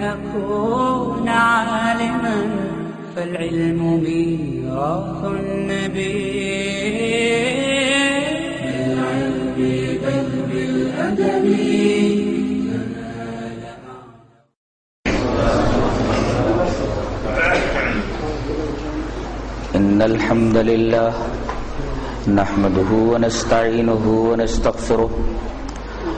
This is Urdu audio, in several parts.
أكون عالما فالعلم ميراث النبي بالعلم بل بالأدب. إن الحمد لله نحمده ونستعينه ونستغفره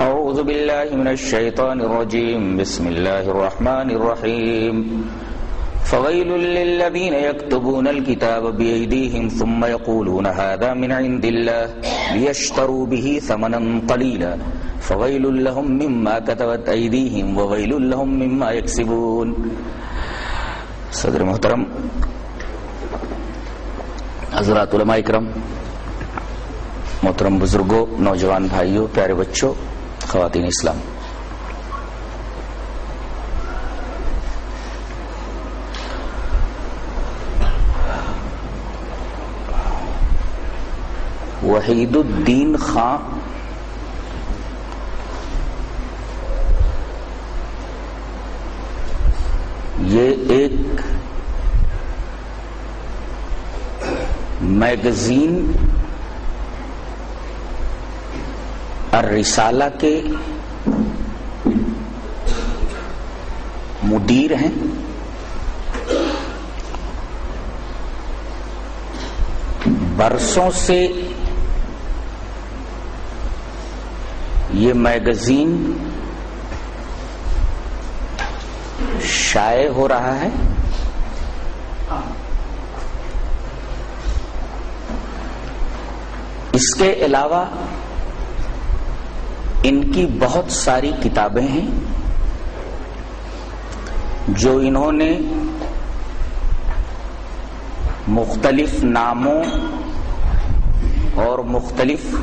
أعوذ بالله من الشيطان الرجيم. بسم الله الرحمن الرحيم. فويل للذين يكتبون الكتاب بأيديهم ثم يقولون هذا من عند الله ليشتروا به ثمنا قليلا. فويل لهم مما كتبت أيديهم وويل لهم مما يكسبون. صدر محترم، حضرات علماء اکرم، محترم بزرگوں نوجوان بھائیوں پیارے بچوں خواتین اسلام۔ وحید الدین خان۔ یہ ایک میگزین اور رسالہ کے مدیر ہیں۔ برسوں سے یہ میگزین شائع ہو رہا ہے۔ اس کے علاوہ ان کی بہت ساری کتابیں ہیں جو انہوں نے مختلف ناموں اور مختلف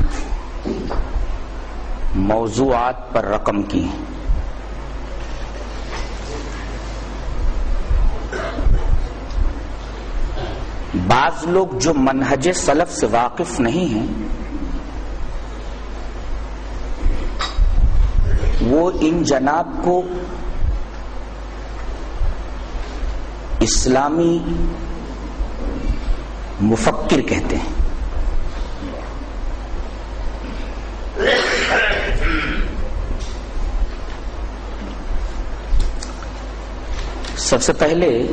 موضوعات پر رقم کی ہیں۔ بعض لوگ جو منہج سلف سے واقف نہیں ہیں وہ ان جناب کو اسلامی مفکر کہتے ہیں۔ سب سے پہلے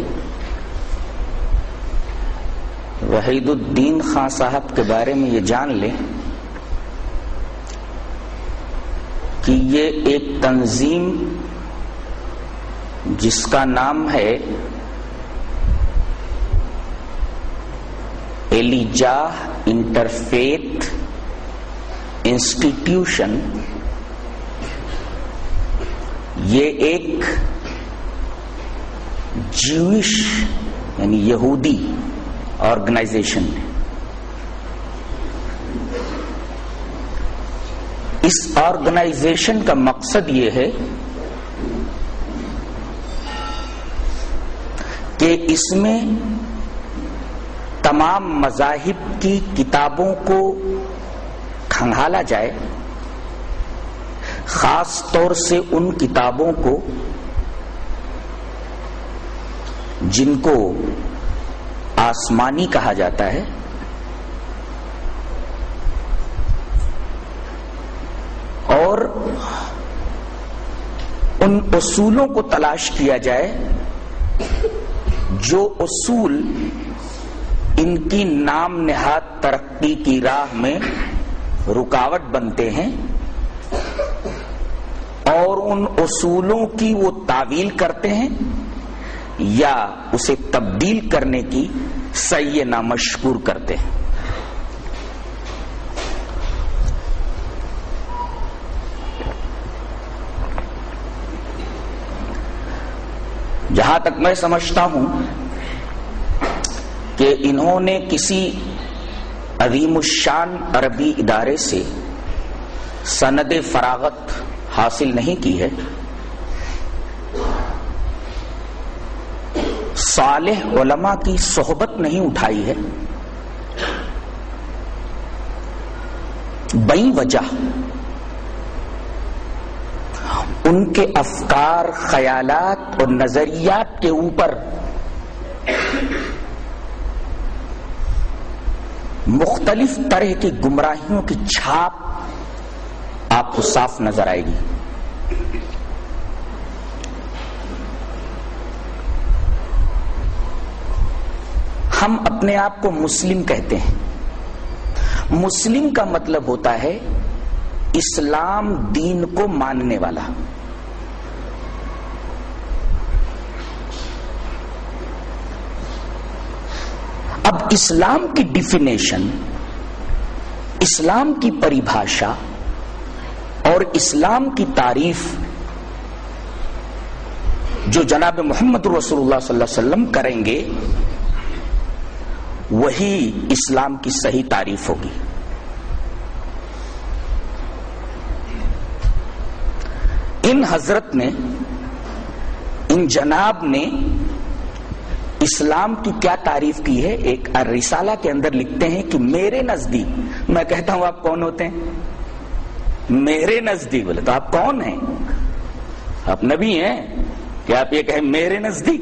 وحید الدین خان صاحب کے بارے میں یہ جان لیں۔ یہ ایک تنظیم جس کا نام ہے ایلیجا انٹرفیتھ انسٹیٹیوشن۔ یہ ایک جیوش یعنی یہودی آرگنائزیشن ہے۔ اس آرگنائزیشن کا مقصد یہ ہے کہ اس میں تمام مذاہب کی کتابوں کو کھنگالا جائے، خاص طور سے ان کتابوں کو جن کو آسمانی کہا جاتا ہے اور ان اصولوں کو تلاش کیا جائے، جو اصول ان کی نام نہاد ترقی کی راہ میں رکاوٹ بنتے ہیں اور ان اصولوں کی وہ تعویل کرتے ہیں یا اسے تبدیل کرنے کی سی نامشکور کرتے ہیں۔ جہاں تک میں سمجھتا ہوں کہ انہوں نے کسی عظیم الشان عربی ادارے سے سند فراغت حاصل نہیں کی ہے۔ صالح علماء کی صحبت نہیں اٹھائی ہے۔ بئی وجہ ان کے افکار، خیالات اور نظریات کے اوپر مختلف طرح کی گمراہیوں کی چھاپ آپ کو صاف نظر آئے گی۔ ہم اپنے آپ کو مسلم کہتے ہیں۔ مسلم کا مطلب ہوتا ہے اسلام دین کو ماننے والا۔ اب اسلام کی ڈیفینیشن اسلام کی پریبھاشا اور اسلام کی تعریف جو جناب محمد رسول اللہ صلی اللہ علیہ وسلم کریں گے، وہی اسلام کی صحیح تعریف ہوگی۔ ان حضرت نے، ان جناب نے اسلام کی کیا تعریف کی ہے؟ ایک رسالہ کے اندر لکھتے ہیں کہ میرے نزدیک، میں کہتا ہوں آپ کون ہوتے ہیں؟ میرے نزدیک بولے تو آپ کون ہیں؟ آپ نبی ہیں؟ کہ آپ یہ کہیں میرے نزدیک؟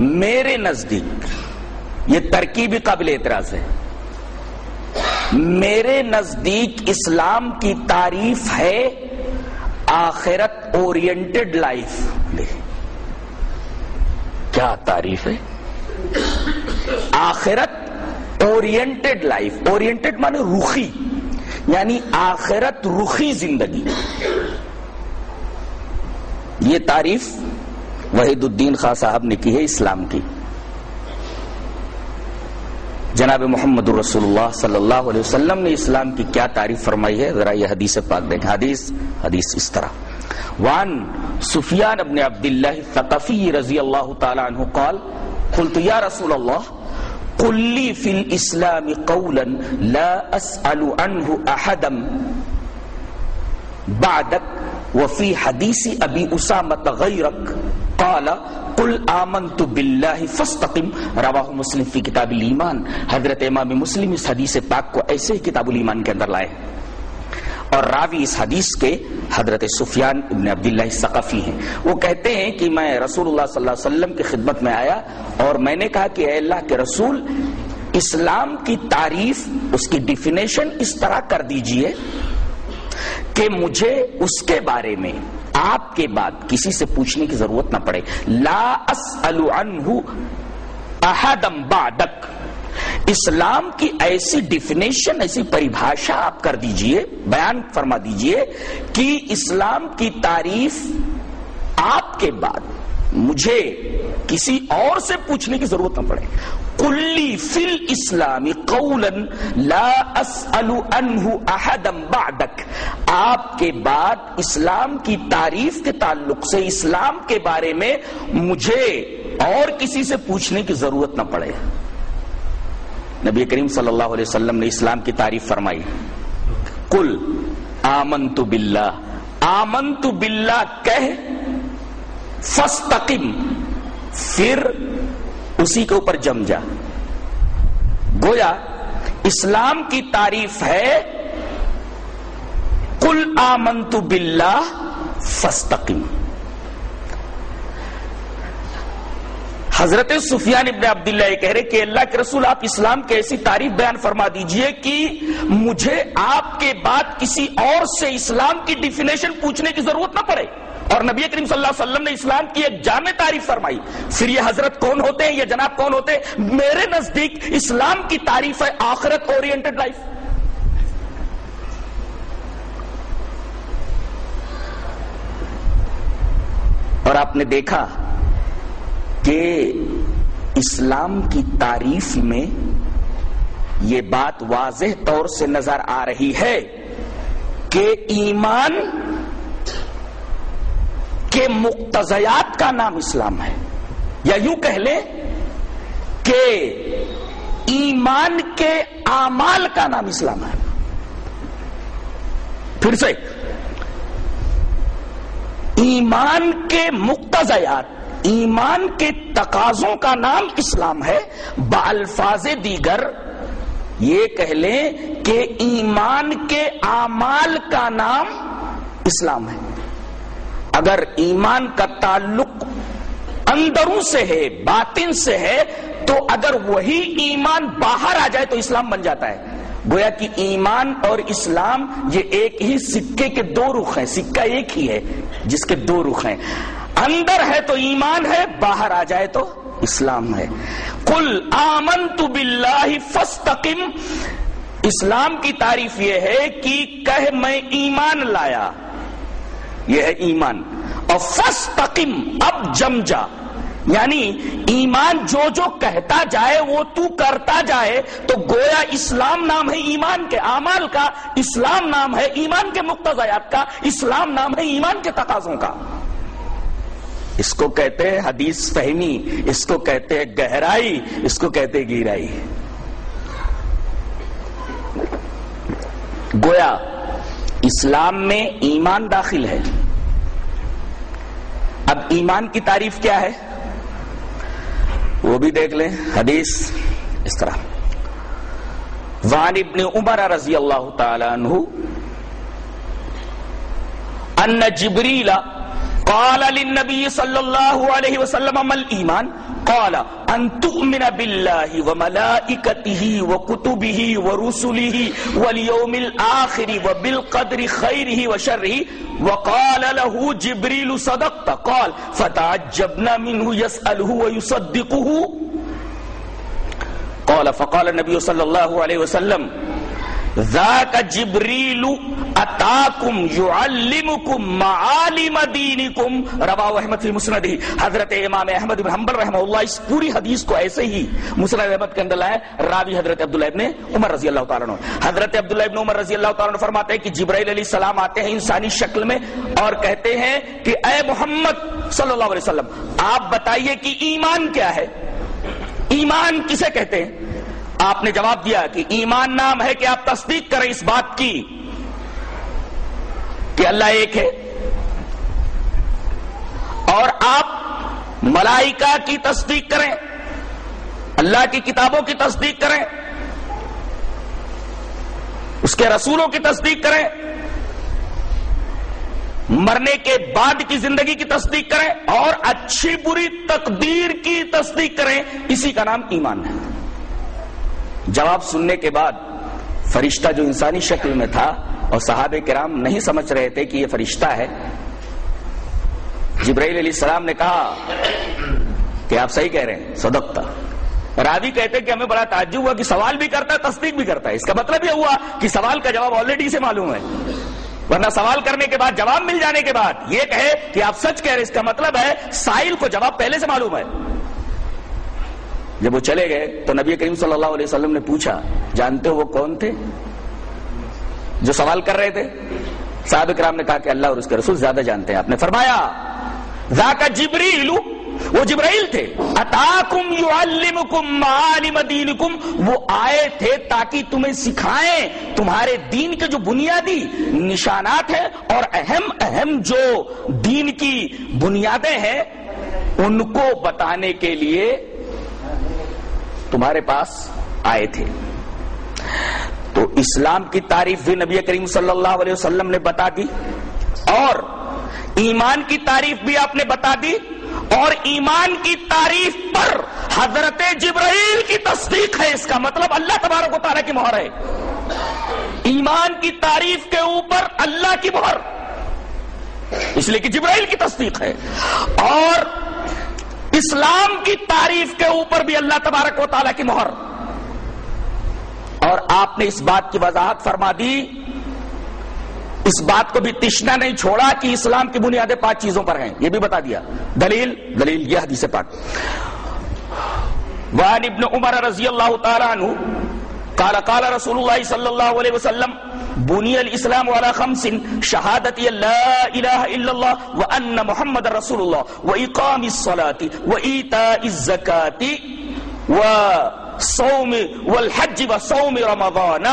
میرے نزدیک، یہ ترکیبی قابل اعتراض ہے۔ میرے نزدیک اسلام کی تعریف ہے آخرت اورینٹڈ لائف۔ کیا تعریف ہے؟ آخرت اورینٹڈ لائف اورینٹڈ مانے رخی یعنی آخرت رخی زندگی۔ یہ تعریف وحید الدین خان صاحب نے کی ہے اسلام کی۔ جناب محمد الرسول اللہ صلی اللہ علیہ وسلم نے اسلام کی کیا تعریف فرمائی ہے؟ ذرا یہ حدیث پاک دیکھیں۔ حدیث حدیث اس طرح۔ وان سفیان ابن عبداللہ ثقفی رضی اللہ تعالی عنہ قال، قلت، یا رسول اللہ، قل لی فی الاسلام قولا لا اسأل عنہ احدا بعدک وفی حدیث ابی اسامت غیرک قال، قل آمنت باللہ فاستقم رواہ مسلم فی کتاب الایمان۔ حضرت امام مسلم اس حدیث پاک کو ایسے ہی کتاب الایمان کے اندر لائے۔ اور راوی اس حدیث کے حضرت سفیان ابن عبداللہ سقفی ہیں۔ وہ کہتے ہیں کہ میں رسول اللہ صلی اللہ علیہ وسلم کی خدمت میں آیا اور میں نے کہا کہ اے اللہ کے رسول، اسلام کی تعریف، اس کی ڈیفینیشن اس طرح کر دیجیے کہ مجھے اس کے بارے میں، آپ کے بعد کسی سے پوچھنے کی ضرورت نہ پڑے۔ لا اسأل عنہ احدم بعدک۔ اسلام کی ایسی ڈیفینیشن ایسی پریبھاشا آپ کر دیجیے، بیان فرما دیجیے کہ اسلام کی تعریف آپ کے بعد مجھے کسی اور سے پوچھنے کی ضرورت نہ پڑے۔ کلی فل اسلامی قولن لا اسأل عنہ احدم بعدک۔ آپ کے بعد اسلام کی تعریف کے تعلق سے، اسلام کے بارے میں مجھے اور کسی سے پوچھنے کی ضرورت نہ پڑے۔ نبی کریم صلی اللہ علیہ وسلم نے اسلام کی تعریف فرمائی۔ کل آمنت باللہ۔ آمنت باللہ کہہ فستقم پھر اسی کے اوپر جم جا۔ گویا، اسلام کی تعریف ہے کل آمنت باللہ فستقم حضرت سفیان ابن عبداللہ یہ کہہ رہے کہ اللہ کے رسول، آپ اسلام کی ایسی تعریف بیان فرما دیجیے کہ مجھے آپ کے بعد کسی اور سے اسلام کی ڈیفینیشن پوچھنے کی ضرورت نہ پڑے۔ اور نبی کریم صلی اللہ علیہ وسلم نے اسلام کی ایک جامع تعریف فرمائی۔ پھر یہ حضرت کون ہوتے ہیں؟ یہ جناب کون ہوتے ہیں؟ میرے نزدیک اسلام کی تعریف ہے آخرت اورینٹڈ لائف اور آپ نے دیکھا کہ اسلام کی تعریف میں یہ بات واضح طور سے نظر آ رہی ہے کہ ایمان کے مقتضیات کا نام اسلام ہے۔ یا یوں کہہ لیں کہ ایمان کے اعمال کا نام اسلام ہے۔ پھر سے، ایمان کے مقتضیات ایمان کے تقاضوں کا نام اسلام ہے۔ بالفاظ دیگر یہ کہہ لیں کہ ایمان کے اعمال کا نام اسلام ہے۔ اگر ایمان کا تعلق اندروں سے ہے، باطن سے ہے، تو اگر وہی ایمان باہر آ جائے تو اسلام بن جاتا ہے۔ گویا کہ ایمان اور اسلام یہ ایک ہی سکے کے دو رخ ہیں، سکہ ایک ہی ہے، جس کے دو رخ ہیں۔ اندر ہے تو ایمان ہے، باہر آ جائے تو اسلام ہے۔ کل آمن تو بلّہ فستقم اسلام کی تعریف یہ ہے کہ کہ میں ایمان لایا۔ یہ ہے ایمان۔ اور فستقم اب جم جا۔ یعنی ایمان جو جو کہتا جائے، وہ تو کرتا جائے۔ تو گویا اسلام نام ہے ایمان کے اعمال کا، اسلام نام ہے ایمان کے مقتضیات کا، اسلام نام ہے ایمان کے تقاضوں کا۔ اس کو کہتے ہیں حدیث فہمی، اس کو کہتے ہیں گہرائی، اس کو کہتے ہیں گہرائی۔ گویا، اسلام میں ایمان داخل ہے۔ اب ایمان کی تعریف کیا ہے؟ وہ بھی دیکھ لیں، حدیث اس طرح۔ وان ابن عمر رضی اللہ تعالی عنہ، ان جبریل قال للنبي صلى الله عليه وسلم ما الايمان قال ان تؤمن بالله وملائكته وكتبه ورسله واليوم الاخر وبالقدر خيره وشره. وقال له جبريل، صدقت. قال، فتعجبنا منه يساله ويصدقه. قال، فقال النبي صلى الله عليه وسلم ذاك جبریل اتاکم یعلمکم معالم دینکم، رواہ احمد فی مسندی۔ حضرت امام احمد بن حنبل رحمہ اللہ اس پوری حدیث کو ایسے ہی مسند احمد کے اندر لائے راوی حضرت عبداللہ ابن عمر رضی اللہ تعالیٰ عنہ۔ حضرت عبداللہ ابن عمر رضی اللہ تعالیٰ عنہ فرماتے ہیں کہ جبرائیل علیہ السلام آتے ہیں انسانی شکل میں اور کہتے ہیں کہ اے محمد صلی اللہ علیہ وسلم، آپ بتائیے کہ ایمان کیا ہے؟ ایمان کسے کہتے ہیں؟ آپ نے جواب دیا کہ ایمان نام ہے کہ آپ تصدیق کریں اس بات کی کہ اللہ ایک ہے اور آپ ملائکہ کی تصدیق کریں، اللہ کی کتابوں کی تصدیق کریں، اس کے رسولوں کی تصدیق کریں، مرنے کے بعد کی زندگی کی تصدیق کریں اور اچھی بری تقدیر کی تصدیق کریں، اسی کا نام ایمان ہے۔ جواب سننے کے بعد فرشتہ جو انسانی شکل میں تھا اور صحابہ کرام نہیں سمجھ رہے تھے کہ یہ فرشتہ ہے، جبرائیل علیہ السلام نے کہا کہ آپ صحیح کہہ رہے ہیں، صدقتا۔ راوی کہتے کہ ہمیں بڑا تعجب ہوا کہ سوال بھی کرتا ہے، تصدیق بھی کرتا ہے۔ اس کا مطلب یہ ہوا کہ سوال کا جواب آلریڈی سے معلوم ہے۔ ورنہ سوال کرنے کے بعد، جواب مل جانے کے بعد یہ کہے کہ آپ سچ کہہ رہے اس کا مطلب ہے، سائل کو جواب پہلے سے معلوم ہے۔ جب وہ چلے گئے تو نبی کریم صلی اللہ علیہ وسلم نے پوچھا، جانتے ہو وہ کون تھے؟ جو سوال کر رہے تھے؟ صاحب کرام نے کہا کہ اللہ اور اس کے رسول زیادہ جانتے ہیں، آپ نے فرمایا ذاکا جبریل، وہ جبرائیل تھے۔ اتاکم یعلمکم معالم دینکم، وہ آئے تھے تاکہ تمہیں سکھائیں تمہارے دین کے جو بنیادی نشانات ہیں اور اہم اہم جو دین کی بنیادیں ہیں، ان کو بتانے کے لیے تمہارے پاس آئے تھے۔ تو اسلام کی تعریف بھی نبی کریم صلی اللہ علیہ وسلم نے بتا دی اور ایمان کی تعریف بھی آپ نے بتا دی اور ایمان کی تعریف پر حضرت جبرائیل کی تصدیق ہے۔ اس کا مطلب اللہ تبارک و تعالیٰ کی مہر ہے۔ ایمان کی تعریف کے اوپر اللہ کی مہر۔ اس لیے کہ جبرائیل کی تصدیق ہے۔ اور اسلام کی تعریف کے اوپر بھی اللہ تبارک و تعالیٰ کی مہر۔ اور آپ نے اس بات کی وضاحت فرما دی۔ اس بات کو بھی تشنا نہیں چھوڑا کہ اسلام کی بنیادیں پانچ چیزوں پر ہیں۔ یہ بھی بتا دیا۔ دلیل دلیل یہ حدیث پاک۔ وعن ابن عمر رضی اللہ تعالیٰ عنہ قال قال رسول الله صلى الله عليه وسلم، بني الإسلام على خمس شهادة لا إله إلا الله وأن محمد رسول الله، وإقام الصلاة، وإيتاء الزكاة، وصوم والحج وصوم رمضان.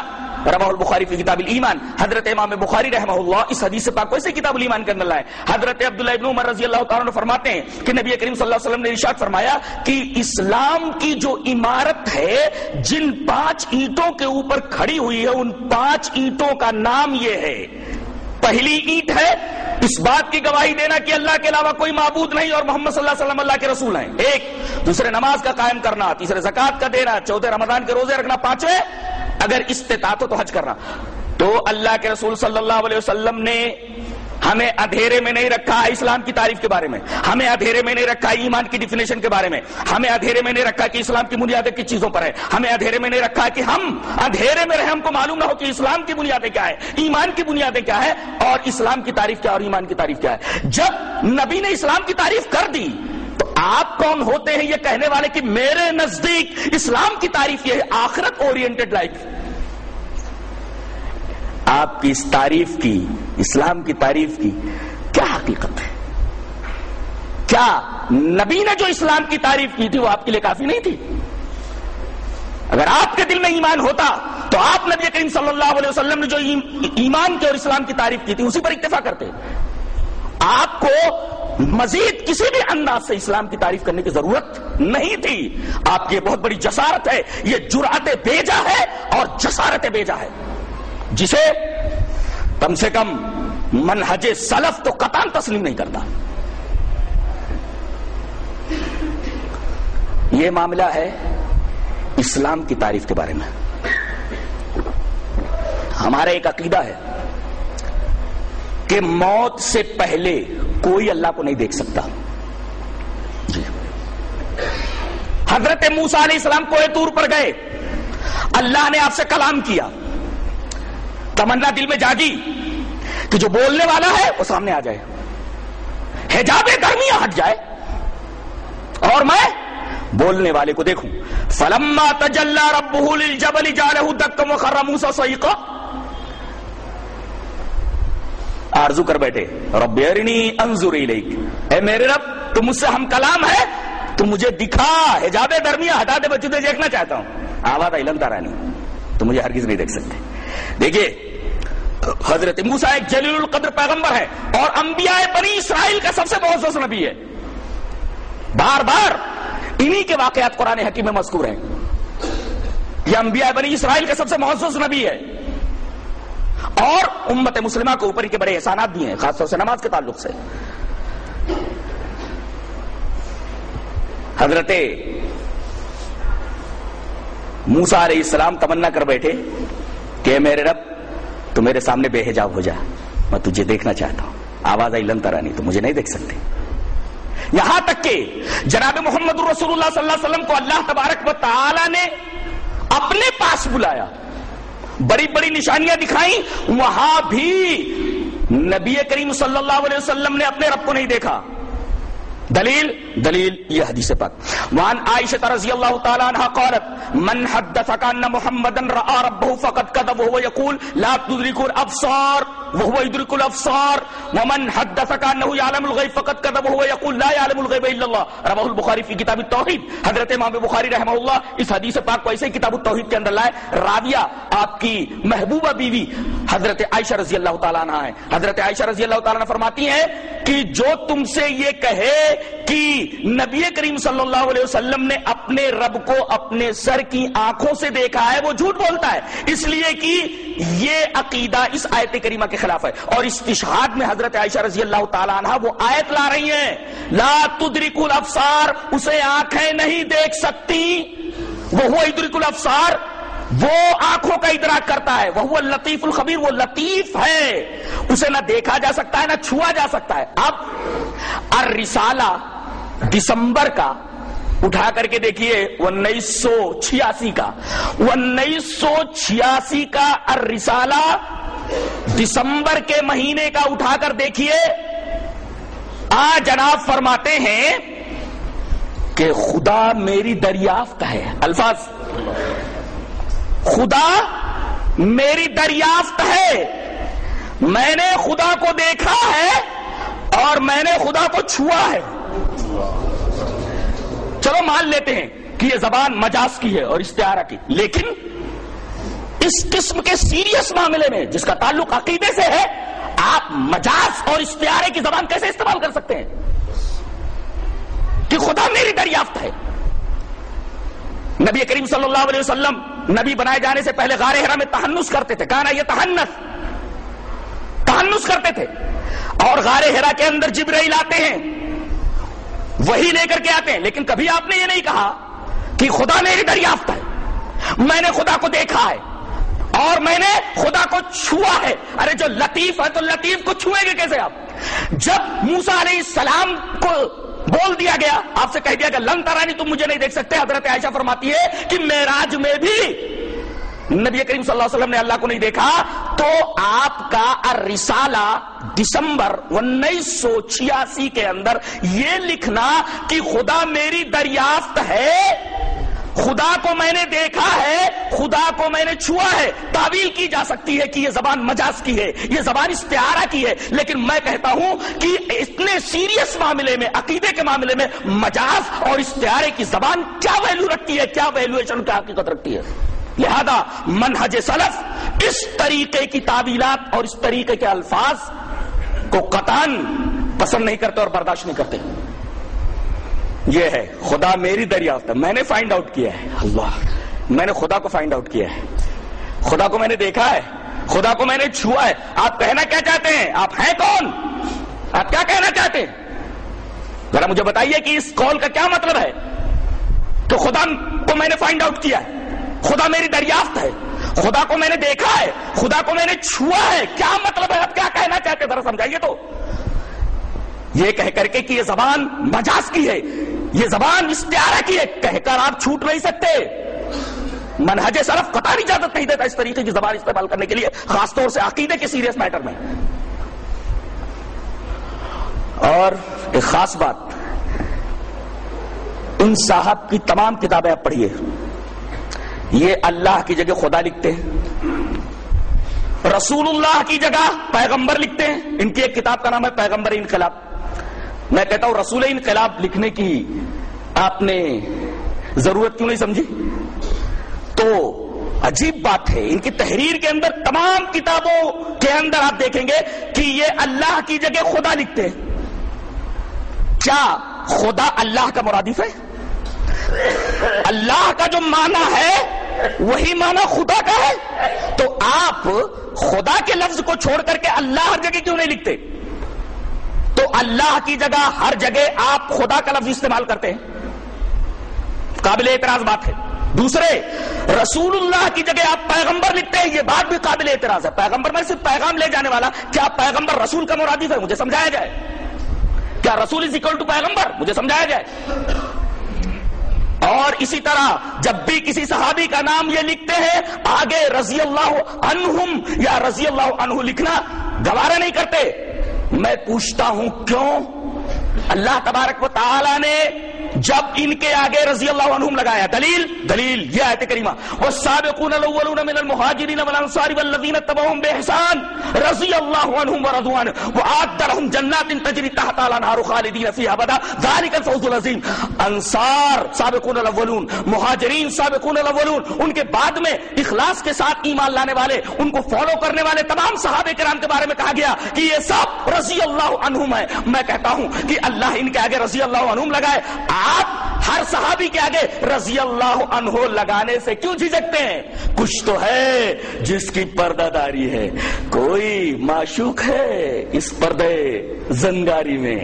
رمح البخاری فی کتاب الایمان. حضرت امام بخاری رحمہ اللہ اس حدیث پاک کو اسے کتاب الایمان کے اندر لائے. حضرت عبداللہ ابن عمر رضی اللہ تعالیٰ فرماتے ہیں کہ نبی کریم صلی اللہ علیہ وسلم نے ارشاد فرمایا کہ اسلام کی جو عمارت ہے، جن پانچ اینٹوں کے اوپر کھڑی ہوئی ہے، ان پانچ اینٹوں کا نام یہ ہے۔ پہلی اینٹ ہے، اس بات کی گواہی دینا کہ اللہ کے علاوہ کوئی معبود نہیں اور محمد صلی اللہ علیہ وسلم اللہ کے رسول ہیں۔ ایک، دوسرے، نماز کا قائم کرنا، تیسرے زکات کا دینا، چوتھے، رمضان کے روزے رکھنا، پانچویں اگر استطاعت ہو تو حج کرنا۔ تو اللہ کے رسول صلی اللہ علیہ وسلم نے ہمیں ادھیرے میں نہیں رکھا اسلام کی تعریف کے بارے میں۔ ہمیں ادھیرے میں نہیں رکھا ایمان کی ڈیفینیشن کے بارے میں۔ ہمیں ادھیرے میں نہیں رکھا کہ اسلام کی بنیادیں کس چیزوں پر ہے ہمیں ادھیرے میں نہیں رکھا کہ ہم ادھیرے میں رہے، ہم کو معلوم نہ ہو کہ اسلام کی بنیادیں کیا ہے ایمان کی بنیادیں کیا ہے اور اسلام کی تعریف کیا اور ایمان کی تعریف کیا ہے۔ جب نبی نے اسلام کی تعریف کر دی تو آپ کون ہوتے ہیں یہ کہنے والے کہ میرے نزدیک اسلام کی تعریف یہ ہے، آخرت اورینٹڈ لائف آپ کی اس تعریف کی، اسلام کی تعریف کی کیا حقیقت ہے؟ کیا نبی نے جو اسلام کی تعریف کی تھی وہ آپ کے لیے کافی نہیں تھی؟ اگر آپ کے دل میں ایمان ہوتا تو آپ نبی کریم صلی اللہ علیہ وسلم نے جو ایمان کے اور اسلام کی تعریف کی تھی، اسی پر اکتفا کرتے۔ آپ کو مزید کسی بھی انداز سے اسلام کی تعریف کرنے کی ضرورت نہیں تھی۔ آپ کی یہ بہت بڑی جسارت ہے۔ یہ جرات بیجا ہے اور جسارت بیجا ہے۔ جسے کم سے کم منہج سلف تو قطان تسلیم نہیں کرتا۔ یہ معاملہ ہے اسلام کی تعریف کے بارے میں۔ ہمارا ایک عقیدہ ہے کہ موت سے پہلے کوئی اللہ کو نہیں دیکھ سکتا۔ جی۔ حضرت موسا علیہ السلام کوئے طور پر گئے۔ اللہ نے آپ سے کلام کیا۔ تمنا دل میں جاگی کہ جو بولنے والا ہے وہ سامنے آ جائے۔ حجاب درمیاں ہٹ جائے۔ اور میں بولنے والے کو دیکھوں۔ فلما تجلا ربه للجبل جعله دكا وخر موسى صيقا آرزو کر بیٹھے۔ رب انظر الیک۔ اے میرے رب تم مجھ سے ہم کلام ہے۔ تو مجھے دکھا۔ حجاب درمیاں ہٹا دے، بچوں دیکھنا چاہتا ہوں۔ آواز علم تارانی تو مجھے ہرگز نہیں دیکھ سکتے۔ دیکھیے، حضرت موسا ایک جلیل القدر پیغمبر ہے اور انبیاء بنی اسرائیل کا سب سے معزز نبی ہے۔ بار بار انہی کے واقعات قرآن حکیم میں مذکور ہیں۔ یہ انبیاء بنی اسرائیل کا سب سے معزز نبی ہے۔ اور امت مسلمہ کے اوپر کے بڑے احسانات بھی ہیں، خاص طور سے نماز کے تعلق سے۔ حضرت موسا علیہ السلام تمنا کر بیٹھے کہ میرے رب، تو میرے سامنے بے حجاب ہو جا، میں تجھے دیکھنا چاہتا ہوں۔ آواز آئی لن ترانی تو مجھے نہیں دیکھ سکتے۔ یہاں تک کہ جناب محمد رسول اللہ صلی اللہ علیہ وسلم کو اللہ تبارک و تعالی نے اپنے پاس بلایا۔ بڑی بڑی نشانیاں دکھائیں، وہاں بھی نبی کریم صلی اللہ علیہ وسلم نے اپنے رب کو نہیں دیکھا۔ دلیل دلیل یہ حدیث پاک۔ وان عائشہ رضی اللہ تعالی عنہ قالت، من حدثك ان محمدا راى ربه فقد كذب وهو يقول، لا تدرك الابصار وهو يدرك الابصار ومن حدثك انه يعلم الغيب فقد كذب وهو يقول، لا يعلم الغيب الا الله. رواه البخاري في كتاب التوحید حضرت امام بخاری رحمہ اللہ اس حدیث پاک کو ایسے کتاب التوحید کے اندر لائے راویہ آپ کی محبوبہ بیوی حضرت عائشہ رضی اللہ تعالی عنہ ہے۔ حضرت عائشہ رضی اللہ تعالی عنہ فرماتی ہیں کہ جو تم سے یہ کہے کہ نبی کریم صلی اللہ علیہ وسلم نے اپنے رب کو اپنے سر کی آنکھوں سے دیکھا ہے، وہ جھوٹ بولتا ہے۔ اس لیے کہ یہ عقیدہ اس آیت کریمہ کے خلاف ہے۔ اور استشہاد میں حضرت عائشہ رضی اللہ تعالیٰ عنہ وہ آیت لا رہی ہیں۔ لا تدرک الافسار اسے آنکھیں نہیں دیکھ سکتی۔ وہ ادرک الافسار وہ آنکھوں کا ادراک کرتا ہے۔ وہ لطیف الخبیر، وہ لطیف ہے۔ اسے نہ دیکھا جا سکتا ہے، نہ چھوا جا سکتا ہے۔ اب الرسالہ دسمبر کا، اٹھا کر کے دیکھیے انیس سو چھیاسی کا۔ انیس سو چھیاسی کا الرسالہ دسمبر کے مہینے کا اٹھا کر دیکھیے۔ آ جناب فرماتے ہیں کہ خدا میری دریافت ہے۔ الفاظ۔ خدا میری دریافت ہے۔ میں نے خدا کو دیکھا ہے۔ اور میں نے خدا کو چھوا ہے۔ چلو مان لیتے ہیں کہ یہ زبان مجاز کی ہے اور استعارہ کی۔ لیکن اس قسم کے سیریس معاملے میں جس کا تعلق عقیدے سے ہے، آپ مجاز اور استعارے کی زبان کیسے استعمال کر سکتے ہیں؟ کہ خدا میری دریافت ہے۔ نبی کریم صلی اللہ علیہ وسلم نبی بنائے جانے سے پہلے غار ہرا میں تہنس کرتے تھے۔ کہنا یہ تہنس تہنس کرتے تھے۔ اور غار ہرا کے اندر جبرائیل آتے ہیں۔ وہی لے کر کے آتے ہیں۔ لیکن کبھی آپ نے یہ نہیں کہا کہ خدا میری دریافت ہے۔ میں نے خدا کو دیکھا ہے۔ اور میں نے خدا کو چھوا ہے۔ ارے جو لطیف ہے تو لطیف کو چھوئیں گے کیسے آپ؟ جب موسا علیہ السلام کو بول دیا گیا، آپ سے کہہ دیا کہ لن ترانی تم مجھے نہیں دیکھ سکتے، حضرت عائشہ فرماتی ہے کہ میراج میں بھی نبی کریم صلی اللہ علیہ وسلم نے اللہ کو نہیں دیکھا، تو آپ کا الرسالہ دسمبر انیس سو چھیاسی کے اندر یہ لکھنا کہ خدا میری دریافت ہے، خدا کو میں نے دیکھا ہے، خدا کو میں نے چھوا ہے۔ تعویل کی جا سکتی ہے کہ یہ زبان مجاز کی ہے، یہ زبان استعارہ کی ہے، لیکن میں کہتا ہوں کہ اتنے سیریس معاملے میں، عقیدے کے معاملے میں مجاز اور استعارے کی زبان کیا ویلو رکھتی ہے، کیا ویلویشن کیا حقیقت رکھتی ہے۔ لہذا منہج سلف اس طریقے کی تعویلات اور اس طریقے کے الفاظ کو قطن پسند نہیں کرتے اور برداشت نہیں کرتے۔ یہ ہے، خدا میری دریافت ہے۔ میں نے فائنڈ آؤٹ کیا ہے۔ اللہ، میں نے خدا کو فائنڈ آؤٹ کیا ہے۔ خدا کو میں نے دیکھا ہے۔ خدا کو میں نے چھوا ہے۔ آپ کہنا کیا چاہتے ہیں؟ آپ ہیں کون؟ آپ کیا کہنا چاہتے ہیں؟ ذرا مجھے بتائیے کہ اس کال کا کیا مطلب ہے؟ تو خدا کو میں نے فائنڈ آؤٹ کیا ہے۔ خدا میری دریافت ہے۔ خدا کو میں نے دیکھا ہے، خدا کو میں نے چھوا ہے۔ کیا مطلب ہے؟ آپ کیا کہنا چاہتے ذرا سمجھائیے تو۔ یہ کہہ کر کے کہ یہ زبان مجاز کی ہے، یہ زبان استعارہ کی ہے۔ کہہ کر آپ چھوٹ نہیں سکتے۔ منہج صرف قطار اجازت نہیں دیتا اس طریقے کی زبان استعمال کرنے کے لیے، خاص طور سے عقیدے کے سیریس میٹر میں۔ اور ایک خاص بات، ان صاحب کی تمام کتابیں آپ پڑھیے۔ یہ اللہ کی جگہ خدا لکھتے ہیں۔ رسول اللہ کی جگہ پیغمبر لکھتے ہیں۔ ان کی ایک کتاب کا نام ہے پیغمبر انقلاب۔ میں کہتا ہوں رسول انقلاب لکھنے کی آپ نے ضرورت کیوں نہیں سمجھی؟ تو عجیب بات ہے، ان کی تحریر کے اندر تمام کتابوں کے اندر آپ دیکھیں گے کہ یہ اللہ کی جگہ خدا لکھتے ہیں۔ کیا خدا اللہ کا مرادف ہے؟ اللہ کا جو معنی ہے، وہی معنی خدا کا ہے؟ تو آپ خدا کے لفظ کو چھوڑ کر کے اللہ ہر جگہ کیوں نہیں لکھتے؟ تو اللہ کی جگہ ہر جگہ آپ خدا کا لفظ استعمال کرتے ہیں۔ قابل اعتراض بات ہے۔ دوسرے، رسول اللہ کی جگہ آپ پیغمبر لکھتے ہیں، یہ بات بھی قابل اعتراض ہے۔ پیغمبر میں صرف پیغام لے جانے والا، کیا پیغمبر رسول کا مرادف ہے؟ مجھے سمجھایا جائے۔ کیا رسول از اکول ٹو پیغمبر؟ مجھے سمجھایا جائے۔ اور اسی طرح جب بھی کسی صحابی کا نام یہ لکھتے ہیں، آگے رضی اللہ عنہم یا رضی اللہ عنہ لکھنا گوارا نہیں کرتے۔ میں پوچھتا ہوں کیوں؟ اللہ تبارک و تعالی نے جب ان کے آگے رضی اللہ عنہم لگایا، دلیل دلیل، یہ آیت کریمہ، والسابقون الاولون من المهاجرین والانصار والذین تبعهم باحسان رضی اللہ عنہم ورضوان وعد لهم جنات تجری تحت الانهار خالدین فیها ابدا ذلك الفوز العظیم انصار، سابقون الاولون، مہاجرین، سابقون الاولون، ان کے بعد میں اخلاص کے ساتھ ایمان لانے والے، ان کو فالو کرنے والے تمام صحابہ کرام کے بارے میں کہا گیا کہ یہ سب رضی اللہ عنہم ہے میں کہتا ہوں کہ اللہ ان کے آگے رضی اللہ عنہم لگائے، آپ ہر صحابی کے آگے رضی اللہ عنہ لگانے سے کیوں جھجکتے ہیں؟ کچھ تو ہے جس کی پردہ داری ہے، کوئی معشوق ہے اس پردے زنگاری میں۔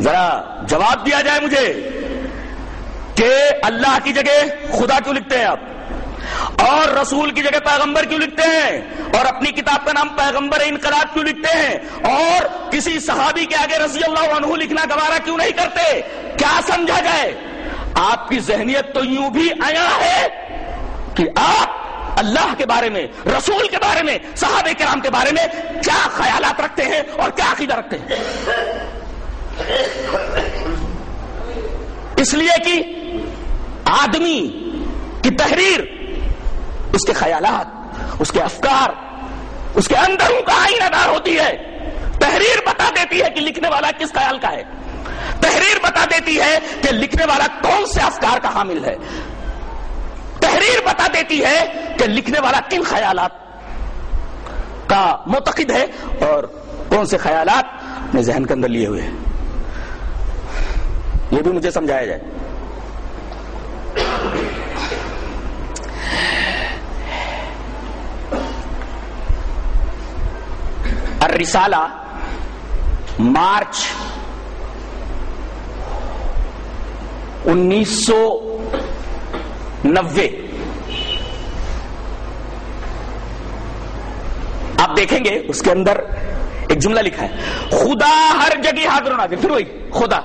ذرا جواب دیا جائے مجھے کہ اللہ کی جگہ خدا کیوں لکھتے ہیں آپ؟ اور رسول کی جگہ پیغمبر کیوں لکھتے ہیں؟ اور اپنی کتاب کا نام پیغمبر انقلاب کیوں لکھتے ہیں؟ اور کسی صحابی کے آگے رضی اللہ عنہ لکھنا گوارا کیوں نہیں کرتے؟ کیا سمجھا جائے؟ آپ کی ذہنیت تو یوں بھی آیا ہے کہ آپ اللہ کے بارے میں، رسول کے بارے میں، صحابہ کرام کے بارے میں کیا خیالات رکھتے ہیں اور کیا عقیدہ رکھتے ہیں؟ اس لیے کہ آدمی کی تحریر اس کے خیالات، اس کے افکار، اس کے اندروں کا آئینہ دار ہوتی ہے۔ تحریر بتا دیتی ہے کہ لکھنے والا کس خیال کا ہے۔ تحریر بتا دیتی ہے کہ لکھنے والا کون سے افکار کا حامل ہے۔ تحریر بتا دیتی ہے کہ لکھنے والا کن خیالات کا معتقد ہے اور کون سے خیالات اپنے ذہن کے اندر لیے ہوئے ہیں۔ یہ بھی مجھے سمجھایا جائے۔ الرسالہ مارچ انیس سو نوے۔ آپ دیکھیں گے، اس کے اندر ایک جملہ لکھا ہے۔ خدا ہر جگہ حاضر و ناظر۔ پھر وہی، خدا۔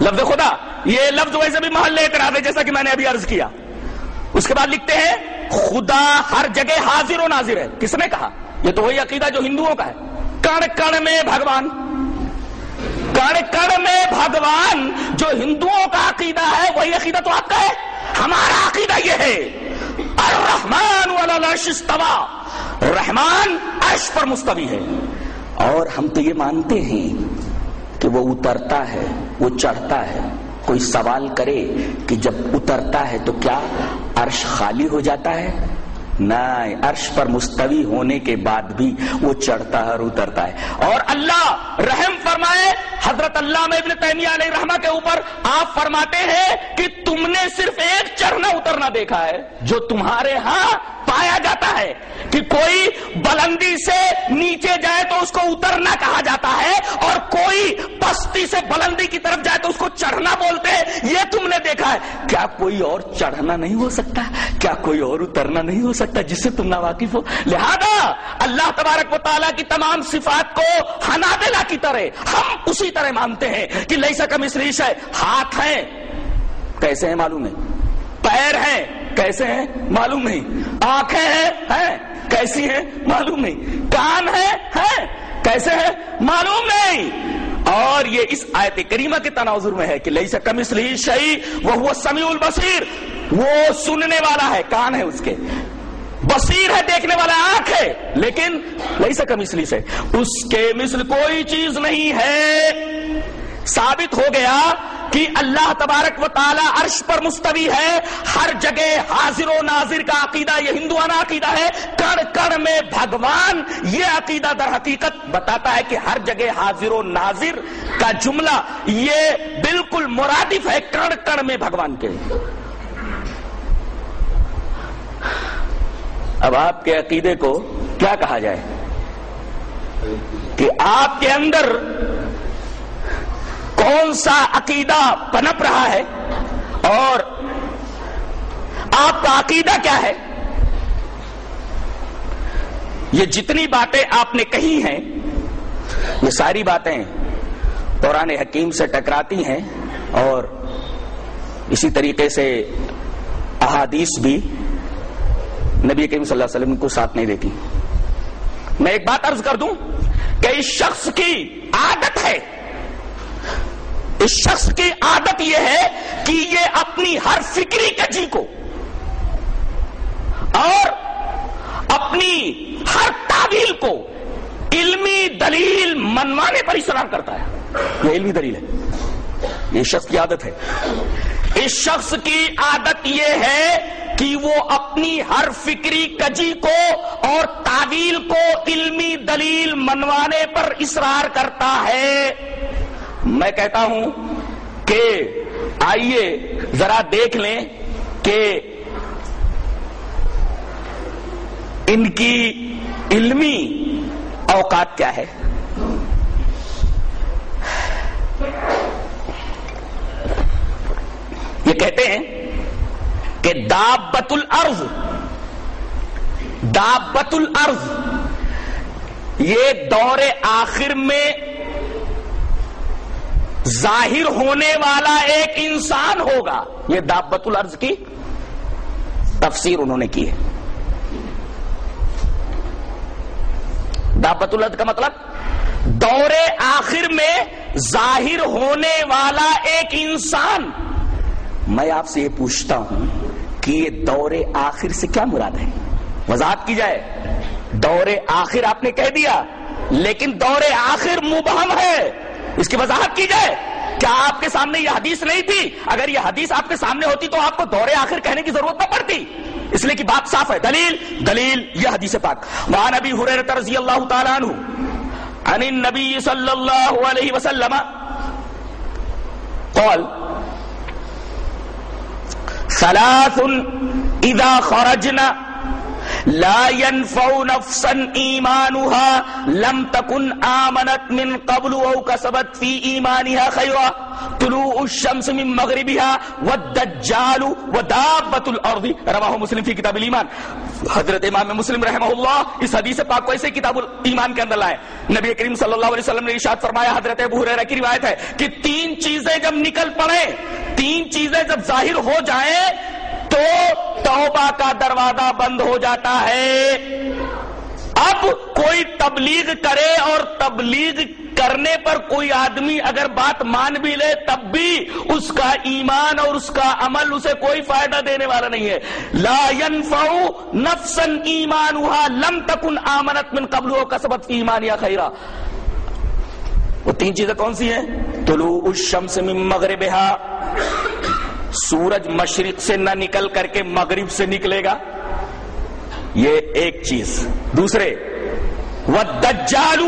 لفظ خدا، یہ لفظ ویسے بھی محل اعتراض ہے، جیسا کہ میں نے ابھی عرض کیا۔ اس کے بعد لکھتے ہیں، خدا ہر جگہ حاضر و ناظر ہے۔ کس نے کہا؟ یہ تو وہی عقیدہ جو ہندوؤں کا ہے۔ کڑ کڑ میں بھگوان۔ کڑ کڑ میں بھگوان جو ہندوؤں کا عقیدہ ہے، وہی عقیدہ تو آپ کا ہے۔ ہمارا عقیدہ یہ ہے۔ الرحمن استوا رحمان عرش پر مستوی ہے۔ اور ہم تو یہ مانتے ہیں کہ وہ اترتا ہے، وہ چڑھتا ہے۔ کوئی سوال کرے کہ جب اترتا ہے تو کیا عرش خالی ہو جاتا ہے؟ نہیں عرش پر مستوی ہونے کے بعد بھی وہ چڑھتا ہے اور اترتا ہے۔ اور اللہ رحم فرمائے، حضرت اللہ میں ابن تیمیہ علیہ رحمہ کے اوپر آپ فرماتے ہیں کہ تم نے صرف ایک چڑھنا اترنا دیکھا ہے، جو تمہارے ہاں پایا جاتا ہے کہ کوئی بلندی سے نیچے جائے تو اس کو اترنا کہا جاتا ہے اور کوئی پستی سے بلندی کی طرف جائے تو اس کو چڑھنا بولتے ہیں۔ یہ تم نے دیکھا ہے۔ کیا کوئی اور چڑھنا نہیں ہو سکتا؟ کیا کوئی اور اترنا نہیں ہو سکتا جس سے تم نہ واقف ہو؟ لہذا اللہ تبارک و تعالیٰ کی تمام صفات کو حنابلہ کی طرح ہم اسی طرح مانتے ہیں کہ لئی سکم اسریش ہے۔ ہاتھ ہیں۔ کیسے ہیں معلوم ہے؟ پیر ہیں۔ کیسے ہیں؟ معلوم نہیں۔ آنکھیں ہیں؟ ہیں۔ کیسی ہیں؟ معلوم نہیں۔ کان ہیں؟ ہیں۔ کیسے ہیں؟ معلوم نہیں۔ اور یہ اس آیت کریمہ کے تناظر میں ہے کہ لئی سکم اسلی شہی وہ سمیع البصیر۔ وہ سننے والا ہے، کان ہے اس کے۔ بصیر ہے، دیکھنے والا، آنکھ ہے۔ لیکن لئی سکم اسلی سے اس کے مثل کوئی چیز نہیں ہے۔ ثابت ہو گیا کہ اللہ تبارک و تعالی عرش پر مستوی ہے، ہر جگہ حاضر و ناظر کا عقیدہ یہ ہندوانہ عقیدہ ہے۔ کڑ کڑ میں بھگوان یہ عقیدہ در حقیقت بتاتا ہے کہ ہر جگہ حاضر و ناظر کا جملہ یہ بالکل مرادف ہے، کڑ کڑ میں بھگوان کے۔ اب آپ کے عقیدے کو کیا کہا جائے؟ کہ آپ کے اندر کون سا عقیدہ پنپ رہا ہے اور آپ کا عقیدہ کیا ہے؟ یہ جتنی باتیں آپ نے کہی ہیں، یہ ساری باتیں قرآن حکیم سے ٹکراتی ہیں اور اسی طریقے سے احادیث بھی نبی کریم صلی اللہ علیہ وسلم کو ساتھ نہیں دیتی۔ میں ایک بات عرض کر دوں کہ اس شخص کی اس شخص کی عادت یہ ہے کہ یہ اپنی ہر فکری کجی کو اور اپنی ہر تعویل کو علمی دلیل منوانے پر اصرار کرتا ہے۔ یہ علمی دلیل ہے۔ یہ شخص کی عادت ہے۔ اس شخص کی عادت یہ ہے کہ وہ اپنی ہر فکری کجی کو اور تعویل کو علمی دلیل منوانے پر اصرار کرتا ہے۔ میں کہتا ہوں کہ آئیے ذرا دیکھ لیں کہ ان کی علمی اوقات کیا ہے۔ یہ کہتے ہیں کہ دابت الارض دابت الارض یہ دور آخر میں ظاہر ہونے والا ایک انسان ہوگا۔ یہ دابت الارض کی تفسیر انہوں نے کی ہے۔ دابت الارض کا مطلب دور آخر میں ظاہر ہونے والا ایک انسان۔ میں آپ سے یہ پوچھتا ہوں کہ یہ دور آخر سے کیا مراد ہے؟ وضاحت کی جائے۔ دور آخر آپ نے کہہ دیا، لیکن دور آخر مبہم ہے۔ اس کی وضاحت کی جائے۔ کیا آپ کے سامنے یہ حدیث نہیں تھی؟ اگر یہ حدیث آپ کے سامنے ہوتی تو آپ کو دور آخر کہنے کی ضرورت نہ پڑتی۔ اس لیے کہ بات صاف ہے۔ دلیل دلیل یہ حدیث پاک۔ وہاں نبی حریرت رضی اللہ تعالیٰ عنہ، عن النبی صلی اللہ علیہ وسلم، قال، ثلاث اذا خرجنا لا ينفع نفسا ايمانها لم تكن امنت من قبل او كسبت في ايمانها خيرا. طلوع الشمس من مغربها والدجال ودابة الارض رواه مسلم في كتاب الايمان حضرت امام مسلم رحمہ اللہ اس حدیث پاک کو ایسے کتاب ایمان کے اندر لائے. نبی کریم صلی اللہ علیہ وسلم نے ارشاد فرمایا، حضرت ابو ہریرہ کی روایت ہے کہ تین چیزیں جب نکل پڑے، تین چیزیں جب ظاہر ہو جائیں تو توبہ کا دروازہ بند ہو جاتا ہے۔ اب کوئی تبلیغ کرے اور تبلیغ کرنے پر کوئی آدمی اگر بات مان بھی لے، تب بھی اس کا ایمان اور اس کا عمل، اسے کوئی فائدہ دینے والا نہیں ہے۔ لا ينفع نفسا ایمانها لم تکن آمنت من قبل کسبت فی ایمانیا خیرا وہ تین چیزیں کون سی ہیں؟ طلوع الشمس من مغربها سورج مشرق سے نہ نکل کر کے مغرب سے نکلے گا؟ یہ ایک چیز۔ دوسرے وہ دجالو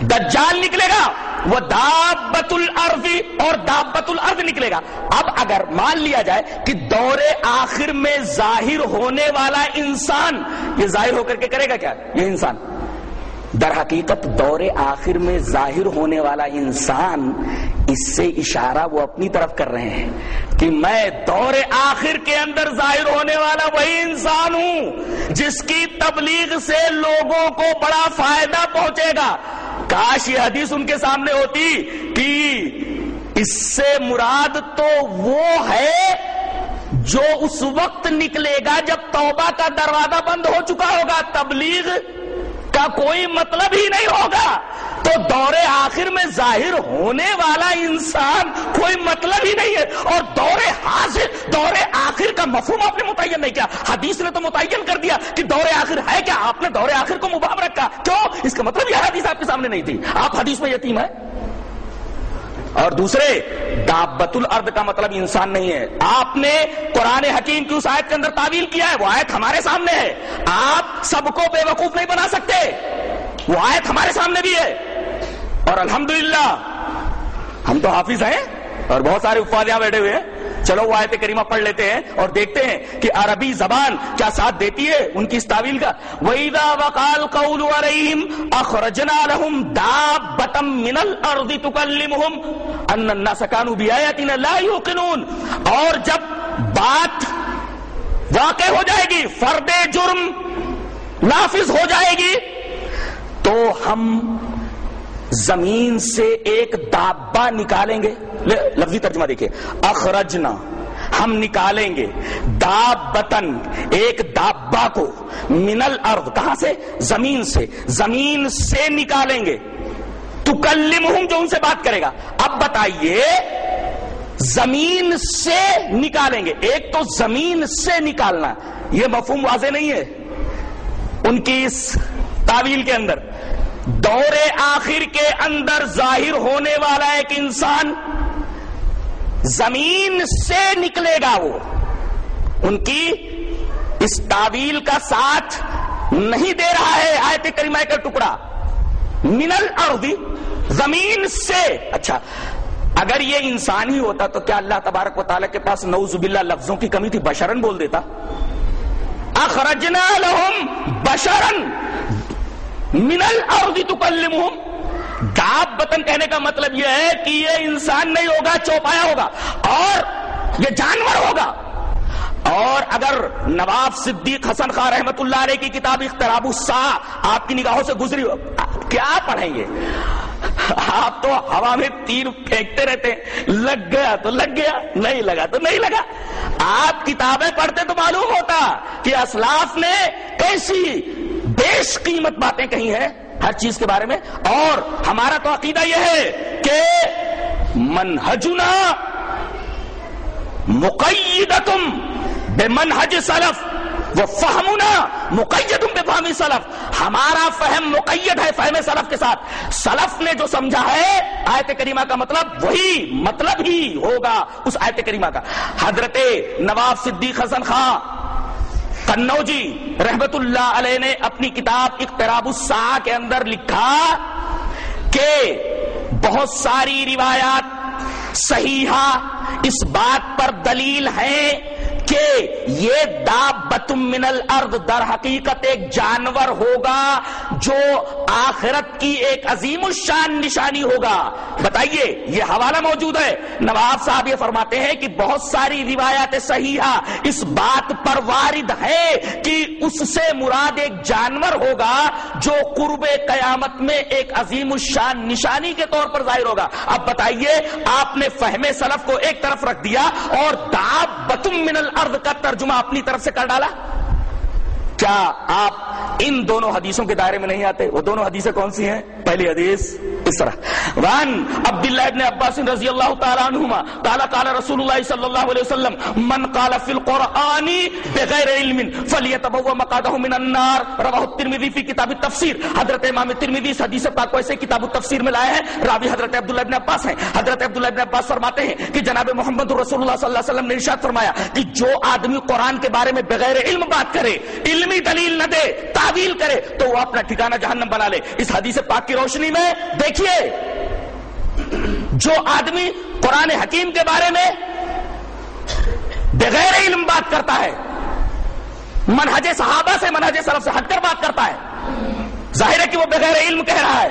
دجال نکلے گا وہ دابت الارض اور دابت الارض نکلے گا۔ اب اگر مان لیا جائے کہ دور آخر میں ظاہر ہونے والا انسان یہ ظاہر ہو کر کے کرے گا کیا؟ یہ انسان۔ در حقیقت دور آخر میں ظاہر ہونے والا انسان اس سے اشارہ وہ اپنی طرف کر رہے ہیں کہ میں دور آخر کے اندر ظاہر ہونے والا وہی انسان ہوں جس کی تبلیغ سے لوگوں کو بڑا فائدہ پہنچے گا۔ کاش یہ حدیث ان کے سامنے ہوتی کہ اس سے مراد تو وہ ہے جو اس وقت نکلے گا جب توبہ کا دروازہ بند ہو چکا ہوگا۔ تبلیغ کا کوئی مطلب ہی نہیں ہوگا۔ تو دور آخر میں ظاہر ہونے والا انسان کوئی مطلب ہی نہیں ہے۔ اور دور حاضر، دور آخر کا مفہوم آپ نے متعین نہیں کیا۔ حدیث نے تو متعین کر دیا کہ دور آخر ہے کیا؟ آپ نے دور آخر کو مبام رکھا۔ کیوں؟ اس کا مطلب یہ حدیث آپ کے سامنے نہیں تھی۔ آپ حدیث میں یتیم ہے اور دوسرے، دابت الارض کا مطلب انسان نہیں ہے۔ آپ نے قرآن حکیم کی اس آیت کے اندر تعویل کیا ہے، وہ آیت ہمارے سامنے ہے۔ آپ سب کو بے وقوف نہیں بنا سکتے، وہ آیت ہمارے سامنے بھی ہے۔ اور الحمدللہ، ہم تو حافظ ہیں اور بہت سارے افادیاں بیٹھے ہوئے ہیں۔ چلو وہ آیت کریمہ پڑھ لیتے ہیں اور دیکھتے ہیں کہ عربی زبان کیا ساتھ دیتی ہے ان کی اس تعویل کا۔ وَإِذَا وَقَالْ قَوْلُ عَلَيْهِمْ أَخْرَجْنَا لَهُمْ دَابَّةً مِّنَ الْأَرْضِ تُكَلِّمُهُمْ أَنَّ النَّاسَ كَانُوا بِآيَاتِنَا لَا يُوقِنُونَ۔ اور جب بات واقع ہو جائے گی، فرد جرم نافذ ہو جائے گی، تو ہم زمین سے ایک دابا نکالیں گے۔ لفظی ترجمہ دیکھیے۔ اخرجنا، ہم نکالیں گے۔ داب بتن ایک دابا کو۔ منل ارد کہاں سے؟ زمین سے۔ زمین سے نکالیں گے۔ تو کلم جو ان سے بات کرے گا۔ اب بتائیے، زمین سے نکالیں گے۔ ایک تو زمین سے نکالنا۔ یہ مفہوم واضح نہیں ہے۔ ان کی اس تعویل کے اندر۔ دور آخر کے اندر ظاہر ہونے والا ایک انسان زمین سے نکلے گا وہ۔ ان کی اس تعویل کا ساتھ نہیں دے رہا ہے آیت کریمہ کا ٹکڑا۔ منل اردی زمین سے۔ اچھا اگر یہ انسان ہی ہوتا تو کیا اللہ تبارک و تعالیٰ کے پاس نوز باللہ لفظوں کی کمی تھی؟ بشرن بول دیتا۔ اخرجنا لهم بشرن منل اردی تکلمہم۔ داب بطن کہنے کا مطلب یہ ہے کہ یہ انسان نہیں ہوگا، چوپایا ہوگا، اور یہ جانور ہوگا۔ اور اگر نواب صدیق حسن خان رحمت اللہ علیہ کی کتاب اختراب السا آپ کی نگاہوں سے گزری ہو، کیا پڑھیں گے؟ آپ تو ہوا میں تیر پھینکتے رہتے ہیں۔ لگ گیا تو لگ گیا، نہیں لگا تو نہیں لگا۔ آپ کتابیں پڑھتے تو معلوم ہوتا کہ اسلاف نے کیسی بیش قیمت باتیں کہی ہیں ہر چیز کے بارے میں اور ہمارا تو عقیدہ یہ ہے کہ منہجنا مقیدتم بے منہج سلف وہ فہمنا مقید بے فہمی سلف۔ ہمارا فہم مقید ہے فہم سلف کے ساتھ۔ سلف نے جو سمجھا ہے آیت کریمہ کا مطلب وہی مطلب ہی ہوگا اس آیت کریمہ کا۔ حضرت نواب صدیق حسن خان قنوجی رحمت اللہ علیہ نے اپنی کتاب اقتراب السا کے اندر لکھا کہ بہت ساری روایات صحیحہ اس بات پر دلیل ہے کہ یہ داب من الارض در حقیقت ایک جانور ہوگا جو آخرت کی ایک عظیم الشان نشانی ہوگا۔ بتائیے، یہ حوالہ موجود ہے۔ نواب صاحب یہ فرماتے ہیں کہ بہت ساری روایات صحیحہ اس بات پر وارد ہے کہ اس سے مراد ایک جانور ہوگا جو قرب قیامت میں ایک عظیم الشان نشانی کے طور پر ظاہر ہوگا۔ اب بتائیے، آپ نے فہم سلف کو ایک طرف رکھ دیا اور داب من الارض کا ترجمہ اپنی طرف سے کر ڈالا؟ کیا آپ ان دونوں حدیثوں کے دائرے میں نہیں آتے؟ وہ دونوں حدیثیں کون سی ہیں؟ پہلی حدیث اس طرح۔ وان عبداللہ ابن عباس رضی اللہ تعالی عنہما، قال قال رسول اللہ صلی اللہ علیہ وسلم، من قال فی القرآن بغیر علم فلیتبوا مقعده من النار. رواہ الترمذی فی کتاب التفسیر۔ حضرت امام ترمذی اس حدیث پاک کو ایسے کتاب التفسیر میں لائے ہیں۔ راوی حضرت عبداللہ ابن عباس ہیں۔ حضرت عبداللہ ابن عباس فرماتے ہیں کہ جناب محمد رسول اللہ صلی اللہ علیہ وسلم نے ارشاد فرمایا کہ جو آدمی قرآن کے بارے میں بغیر علم بات کرے، علمی دلیل نہ دے، تعویل کرے، تو وہ اپنا ٹھکانہ جہنم بنا لے۔ اس حدیث پاک کی روشنی میں دیکھیے۔ جو آدمی قرآن حکیم کے بارے میں بغیر علم بات کرتا ہے، منہج صحابہ سے منہج سلف سے ہٹ کر بات کرتا ہے۔ ظاہر ہے کہ وہ بغیر علم کہہ رہا ہے۔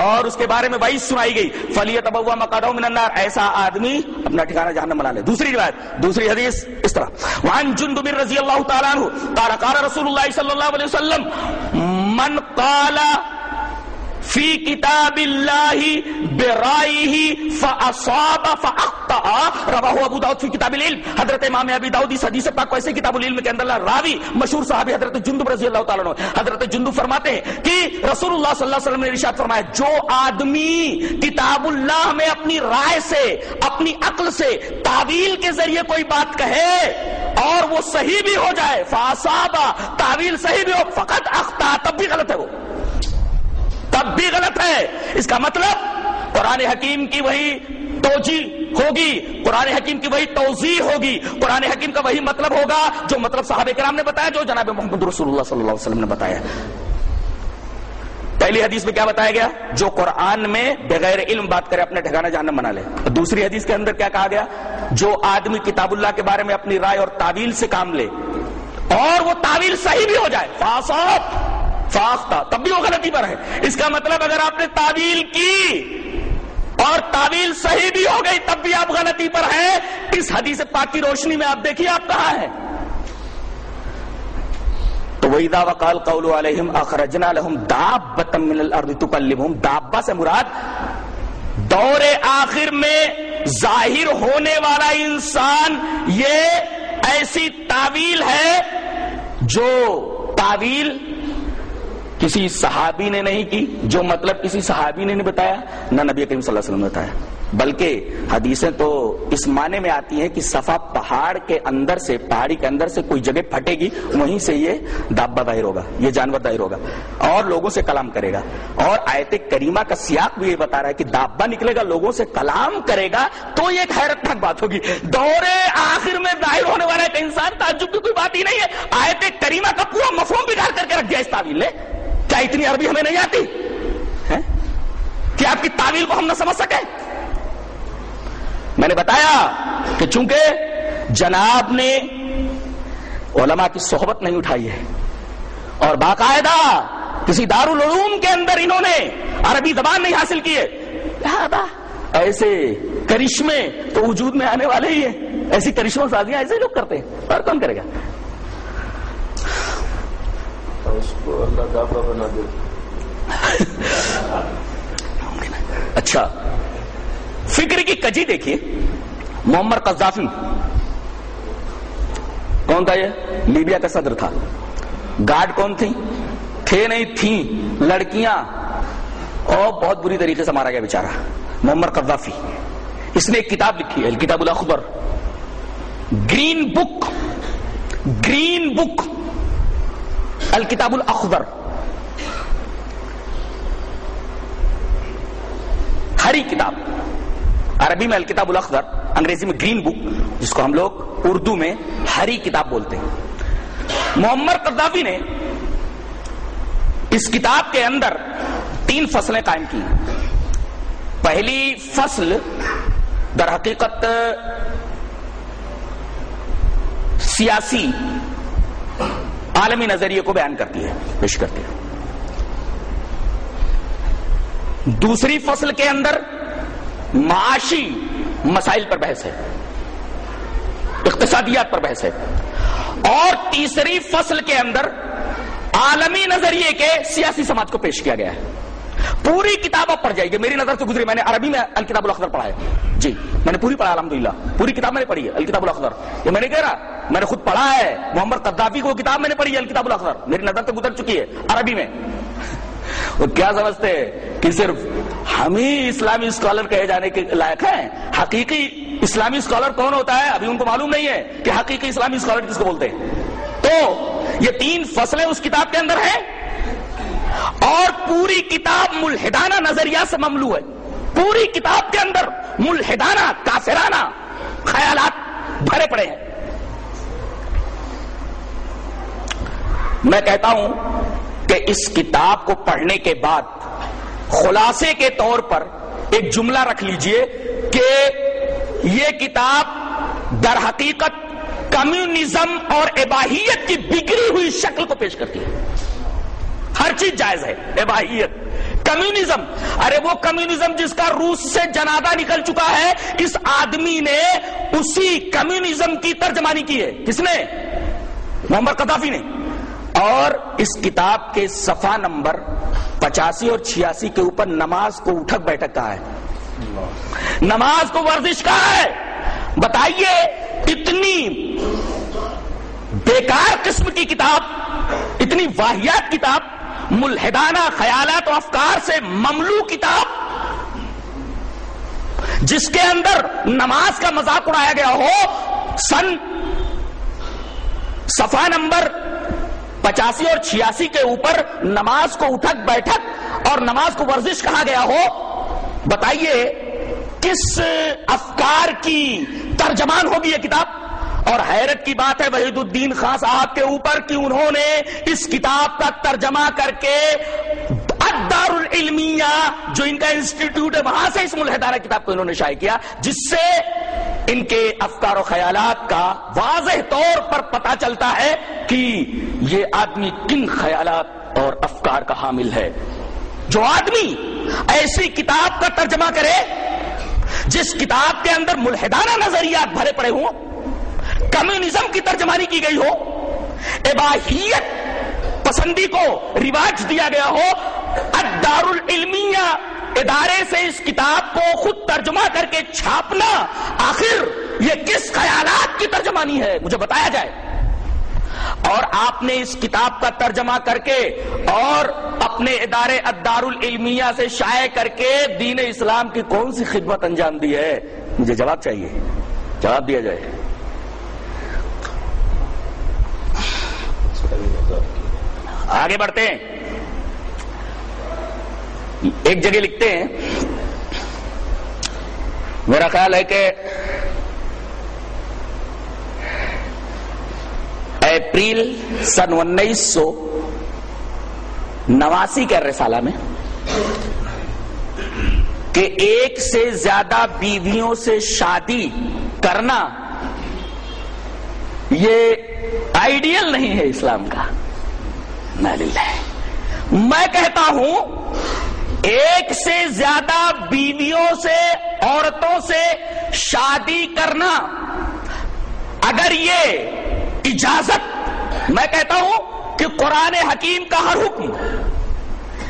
اور اس کے بارے میں وعید سنائی گئی۔ فلیت ابوا مقادو من النار۔ ایسا آدمی اپنا ٹھکانہ جہنم بنا لے۔ دوسری روایت، دوسری حدیث، اس طرح۔ وعن جندب رضی اللہ تعالیٰ عنہ قال قال رسول اللہ صلی اللہ علیہ وسلم، من قال فی کتاب اللہ برائیہ فاصاب فاخطا رواہ ابو داؤد فی کتاب العلم. حضرت امام ابی داؤد اس حدیث پاک کو ایسے کتاب العلم کے اندر راوی، مشہور صحابی حضرت جندب رضی اللہ تعالیٰ عنہ، حضرت جندب فرماتے ہیں کہ رسول اللہ صلی اللہ علیہ وسلم نے ارشاد فرمایا، جو آدمی کتاب اللہ میں اپنی رائے سے، اپنی عقل سے تعویل کے ذریعے کوئی بات کہے اور وہ صحیح بھی ہو جائے فاصابہ تعویل صحیح بھی ہو، فقط اخطا تب بھی غلط ہے وہ۔ تب بھی غلط ہے۔ اس کا مطلب قرآن حکیم کی وہی توجی ہوگی، قرآن حکیم کی وہی توضیح ہوگی۔ قرآن حکیم کا وہی مطلب ہوگا جو مطلب صحابہ کرام نے بتایا، جو جناب محمد رسول اللہ صلی اللہ علیہ وسلم نے بتایا۔ پہلی حدیث میں کیا بتایا گیا؟ جو قرآن میں بغیر علم بات کرے اپنے ٹھکانہ جہنم بنا لے۔ دوسری حدیث کے اندر کیا کہا گیا؟ جو آدمی کتاب اللہ کے بارے میں اپنی رائے اور تعویل سے کام لے اور وہ تعویل صحیح بھی ہو جائے۔ فاسوت فاختہ تب بھی وہ غلطی پر ہے۔ اس کا مطلب اگر آپ نے تعویل کی اور تعویل صحیح بھی ہو گئی، تب بھی آپ غلطی پر ہیں۔ اس حدیث پاک کی روشنی میں آپ دیکھیے آپ کہاں ہیں۔ تو وہی دا وقال قول علیہم اخرجنا لهم دابتا من الارض تکلمهم دابا سے مراد دور آخر میں ظاہر ہونے والا انسان یہ ایسی تعویل ہے جو تعویل کسی صحابی نے نہیں کی، جو مطلب کسی صحابی نے نہیں بتایا، نہ نبی کریم صلی اللہ علیہ وسلم نے بتایا۔ بلکہ حدیثیں تو اس معنی میں آتی ہیں کہ صفا پہاڑ کے اندر سے، پہاڑی کے اندر سے کوئی جگہ پھٹے گی، وہیں سے یہ دابا ظاہر ہوگا، یہ جانور ظاہر ہوگا۔ اور لوگوں سے کلام کرے گا۔ اور آیت کریمہ کا سیاق بھی یہ بتا رہا ہے کہ دابا نکلے گا، لوگوں سے کلام کرے گا تو یہ ایک حیرت ناک بات ہوگی۔ دورے آخر میں ظاہر ہونے والا ایک انسان تعجب کی کوئی بات ہی نہیں ہے۔ آیت کریمہ کا پورا مفہوم بگاڑ کر کے رکھ دیا اس تعویل نے۔ کیا اتنی عربی ہمیں نہیں آتی؟ کیا آپ کی تعویل کو ہم نہ سمجھ سکے میں نے بتایا کہ چونکہ جناب نے علماء کی صحبت نہیں اٹھائی ہے اور باقاعدہ کسی دارالعلوم کے اندر انہوں نے عربی زبان نہیں حاصل کی ہے ایسے کرشمے تو وجود میں آنے والے ہی ہیں۔ ایسی کرشمہ سازیاں ایسے لوگ کرتے ہیں۔ اور کون کرے گا؟ اس کو اللہ دافع بنا دے۔ اچھا۔ فکر کی کجی دیکھیے۔ Muhammad Gaddafi. کون تھا یہ؟ لیبیا کا صدر تھا۔ گارڈ کون تھی تھے نہیں، تھیں۔ لڑکیاں۔ اور بہت بری طریقے سے مارا گیا بیچارہ۔ محمد قذافی۔ اس نے ایک کتاب لکھی ہے کتاب الاخبر۔ گرین بک۔ گرین بک۔ الکتاب الاخضر ہری کتاب. عربی میں الکتاب الاخضر انگریزی میں گرین بک، جس کو ہم لوگ اردو میں ہری کتاب بولتے ہیں. محمد قذافی نے اس کتاب کے اندر تین فصلیں قائم کی پہلی فصل در حقیقت سیاسی عالمی نظریے کو بیان کرتی ہے، پیش کرتی ہے۔ دوسری فصل کے اندر معاشی مسائل پر بحث ہے، اقتصادیات پر بحث ہے۔ اور تیسری فصل کے اندر عالمی نظریے کے سیاسی سماج کو پیش کیا گیا ہے۔ پوری کتاب اب پڑھ جائے گی میری نظر سے گزری میں نے عربی میں الکتاب الاخضر پڑھا ہے۔ جی میں نے پوری پڑھا الحمدللہ۔ پوری کتاب میں نے پڑھی ہے، الکتاب الاخضر۔ یہ میں نے کہہ رہا، میں نے خود پڑھا ہے۔ محمد قدافی کو کتاب میں نے پڑھی ہے، الکتاب الاخضر۔ میری نظر سے گزر چکی ہے عربی میں۔ وہ کیا سمجھتے ہیں کہ صرف ہم ہی اسلامی اسکالر کہے جانے کے لائق ہیں؟ حقیقی اسلامی اسکالر کون ہوتا ہے؟ ابھی ان کو معلوم نہیں ہے کہ حقیقی اسلامی اسکالر کس کو بولتے ہیں۔ تو یہ تین فصلیں اس کتاب کے اندر ہیں۔ اور پوری کتاب ملحدانہ نظریہ سے مملو ہے۔ پوری کتاب کے اندر ملحدانہ، کافرانہ خیالات بھرے پڑے ہیں۔ میں کہتا ہوں کہ اس کتاب کو پڑھنے کے بعد خلاصے کے طور پر ایک جملہ رکھ لیجیے کہ یہ کتاب در حقیقت کمیونزم اور اباہیت کی بگڑی ہوئی شکل کو پیش کرتی ہے۔ ہر چیز جائز ہے اباہیت کمیونزم۔ ارے وہ کمیونزم جس کا روس سے جنادہ نکل چکا ہے، اس آدمی نے اسی کمیونزم کی ترجمانی کی ہے۔ کس نے؟ محمد قدافی نے۔ اور اس کتاب کے صفحہ نمبر پچاسی اور چھیاسی کے اوپر نماز کو اٹھک بیٹھک کہا ہے۔ نماز کو ورزش کہا ہے۔ بتائیے، اتنی بیکار قسم کی کتاب، اتنی واحیات کتاب ملحدانہ خیالات و افکار سے مملو کتاب جس کے اندر نماز کا مذاق اڑایا گیا ہو، سن صفحہ نمبر پچاسی اور چھیاسی کے اوپر نماز کو اٹھک بیٹھک اور نماز کو ورزش کہا گیا ہو، بتائیے کس افکار کی ترجمان ہوگی یہ کتاب؟ اور حیرت کی بات ہے، وحید الدین خان صاحب کے اوپر کہ انہوں نے اس کتاب کا ترجمہ کر کے الدار العلمیہ جو ان کا انسٹیٹیوٹ ہے، وہاں سے اس ملحدانہ کتاب کو انہوں نے شائع کیا، جس سے ان کے افکار و خیالات کا واضح طور پر پتا چلتا ہے کہ یہ آدمی کن خیالات اور افکار کا حامل ہے۔ جو آدمی ایسی کتاب کا ترجمہ کرے، جس کتاب کے اندر ملحدانہ نظریات بھرے پڑے ہوں کمیونزم کی ترجمانی کی گئی ہو اباہیت پسندی کو رواج دیا گیا ہو الدار العلمیہ ادارے سے اس کتاب کو خود ترجمہ کر کے چھاپنا، آخر یہ کس خیالات کی ترجمانی ہے، مجھے بتایا جائے۔ اور آپ نے اس کتاب کا ترجمہ کر کے اور اپنے ادارے الدار العلمیہ سے شائع کر کے دین اسلام کی کون سی خدمت انجام دی ہے، مجھے جواب چاہیے۔ جواب دیا جائے۔ آگے بڑھتے ہیں۔ ایک جگہ لکھتے ہیں۔ میرا خیال ہے کہ اپریل سن انیس سو نواسی کے رسالہ میں کہ ایک سے زیادہ بیویوں سے شادی کرنا یہ آئیڈیل نہیں ہے اسلام کا۔ میں کہتا ہوں، ایک سے زیادہ بیویوں سے، عورتوں سے شادی کرنا۔ اگر یہ اجازت، میں کہتا ہوں کہ قرآن حکیم کا ہر حکم،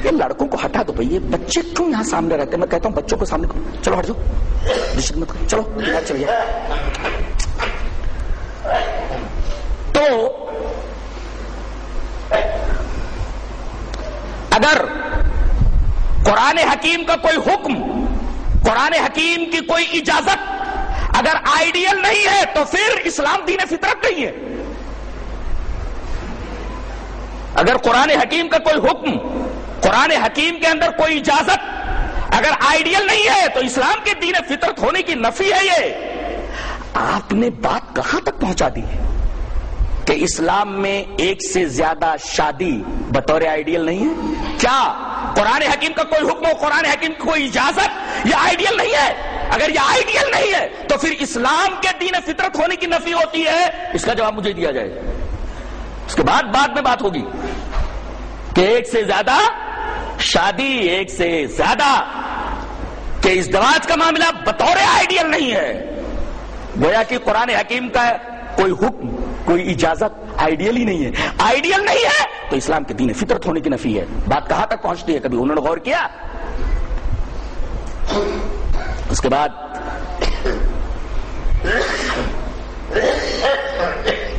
یہ لڑکوں کو ہٹا دو بھائی بچے کیوں یہاں سامنے رہتے میں کہتا ہوں بچوں کو سامنے چلو ہٹ جاؤ۔ چلو چلیے تو اگر قرآن حکیم کا کوئی حکم، قرآن حکیم کی کوئی اجازت اگر آئیڈیل نہیں ہے تو پھر اسلام دین فطرت نہیں ہے۔ اگر قرآن حکیم کا کوئی حکم، قرآن حکیم کے اندر کوئی اجازت اگر آئیڈیل نہیں ہے تو اسلام کے دین فطرت ہونے کی نفی ہے یہ۔ آپ نے بات کہاں تک پہنچا دی؟ ہے کہ اسلام میں ایک سے زیادہ شادی بطور آئیڈیل نہیں ہے؟ کیا قرآن حکیم کا کوئی حکم قرآن حکیم کی کوئی اجازت؟ یہ آئیڈیل نہیں ہے۔ اگر یہ آئیڈیل نہیں ہے، تو پھر اسلام کے دین فطرت ہونے کی نفی ہوتی ہے۔ اس کا جواب مجھے دیا جائے۔ اس کے بعد بعد میں بات ہوگی کہ ایک سے زیادہ شادی، ایک سے زیادہ کہ اس دواج کا معاملہ بطور آئیڈیل نہیں ہے۔ گویا کہ قرآن حکیم کا کوئی حکم کوئی اجازت آئیڈیل ہی نہیں ہے۔ آئیڈیل نہیں ہے تو اسلام کے دین فطرت ہونے کی نفی ہے۔ بات کہاں تک پہنچتی ہے؟ کبھی انہوں نے غور کیا؟ اس کے بعد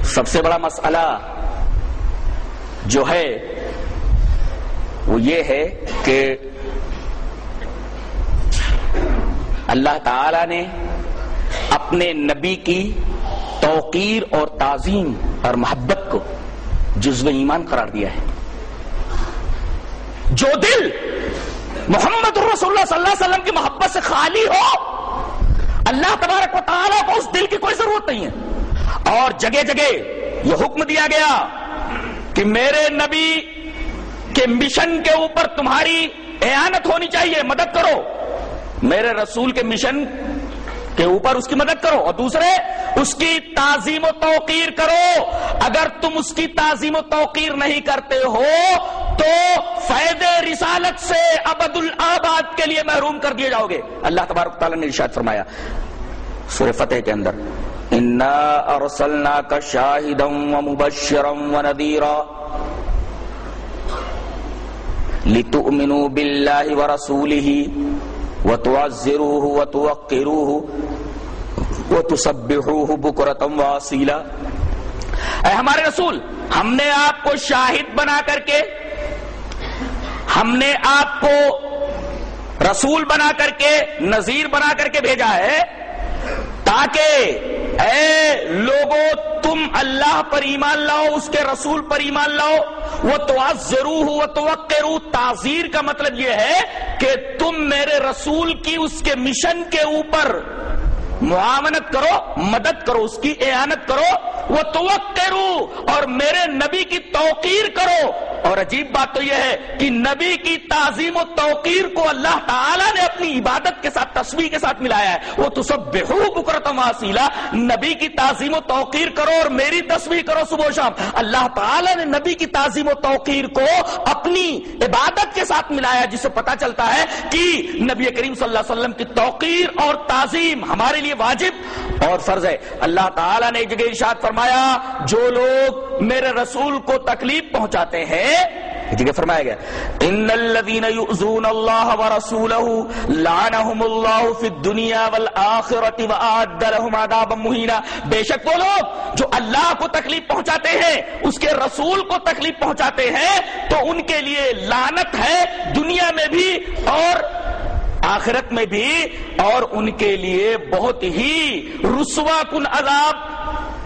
سب سے بڑا مسئلہ جو ہے وہ یہ ہے کہ اللہ تعالی نے اپنے نبی کی توقیر اور تعظیم اور محبت کو جزو ایمان قرار دیا ہے۔ جو دل محمد رسول اللہ صلی اللہ علیہ وسلم کی محبت سے خالی ہو، اللہ تبارک و تعالیٰ کو اس دل کی کوئی ضرورت نہیں ہے۔ اور جگہ جگہ یہ حکم دیا گیا کہ میرے نبی کے مشن کے اوپر تمہاری اعانت ہونی چاہیے، مدد کرو۔ میرے رسول کے مشن کے اوپر اس کی مدد کرو اور دوسرے، اس کی تعظیم و توقیر کرو۔ اگر تم اس کی تعظیم و توقیر نہیں کرتے ہو، تو فیض رسالت سے ابد الآباد کے لیے محروم کر دیے جاؤ گے۔ اللہ تبارک تعالیٰ نے ارشاد فرمایا، سورہ فتح کے اندر، انا ارسلنا کا شاہدم و مبشرم و ندیرا لتؤمنوا باللہ ورسولہ وتعزروه وتوقروه وتسبحوه بکرتا واصیلا اے ہمارے رسول، ہم نے آپ کو شاہد بنا کر کے، ہم نے آپ کو رسول بنا کر کے، نذیر بنا کر کے بھیجا ہے۔ تاکہ اے لوگوں تم اللہ پر ایمان لاؤ، اس کے رسول پر ایمان لاؤ۔ وہ تو ضرور وہ رو تعزیر کا مطلب یہ ہے کہ تم میرے رسول کی اس کے مشن کے اوپر معاونت کرو، مدد کرو، اس کی اعانت کرو وہ توقع اور میرے نبی کی توقیر کرو۔ اور عجیب بات تو یہ ہے کہ نبی کی تعظیم و توقیر کو اللہ تعالیٰ نے اپنی عبادت کے ساتھ تصویر کے ساتھ ملایا ہے۔ وہ تو سب بےحو بکرتم واسیلہ نبی کی تعظیم و توقیر کرو اور میری تصویر کرو صبح و شام۔ اللہ تعالیٰ نے نبی کی تعظیم و توقیر کو اپنی عبادت کے ساتھ ملایا جس سے پتا چلتا ہے کہ نبی کریم صلی اللہ علیہ وسلم کی توقیر اور تعظیم ہمارے لیے واجب اور فرض ہے۔ اللہ تعالیٰ نے ایک جگہ ارشاد فرمایا، جو لوگ میرے رسول کو تکلیف پہنچاتے ہیں جگہ فرمایا گیا۔ ان الذين يؤذون الله ورسوله لعنهم الله في الدنيا والاخره واعد لهم عذابا مهينا بے شک وہ لوگ جو اللہ کو تکلیف پہنچاتے ہیں، اس کے رسول کو تکلیف پہنچاتے ہیں، تو ان کے لیے لعنت ہے دنیا میں بھی اور آخرت میں بھی اور ان کے لیے بہت ہی رسوا کن عذاب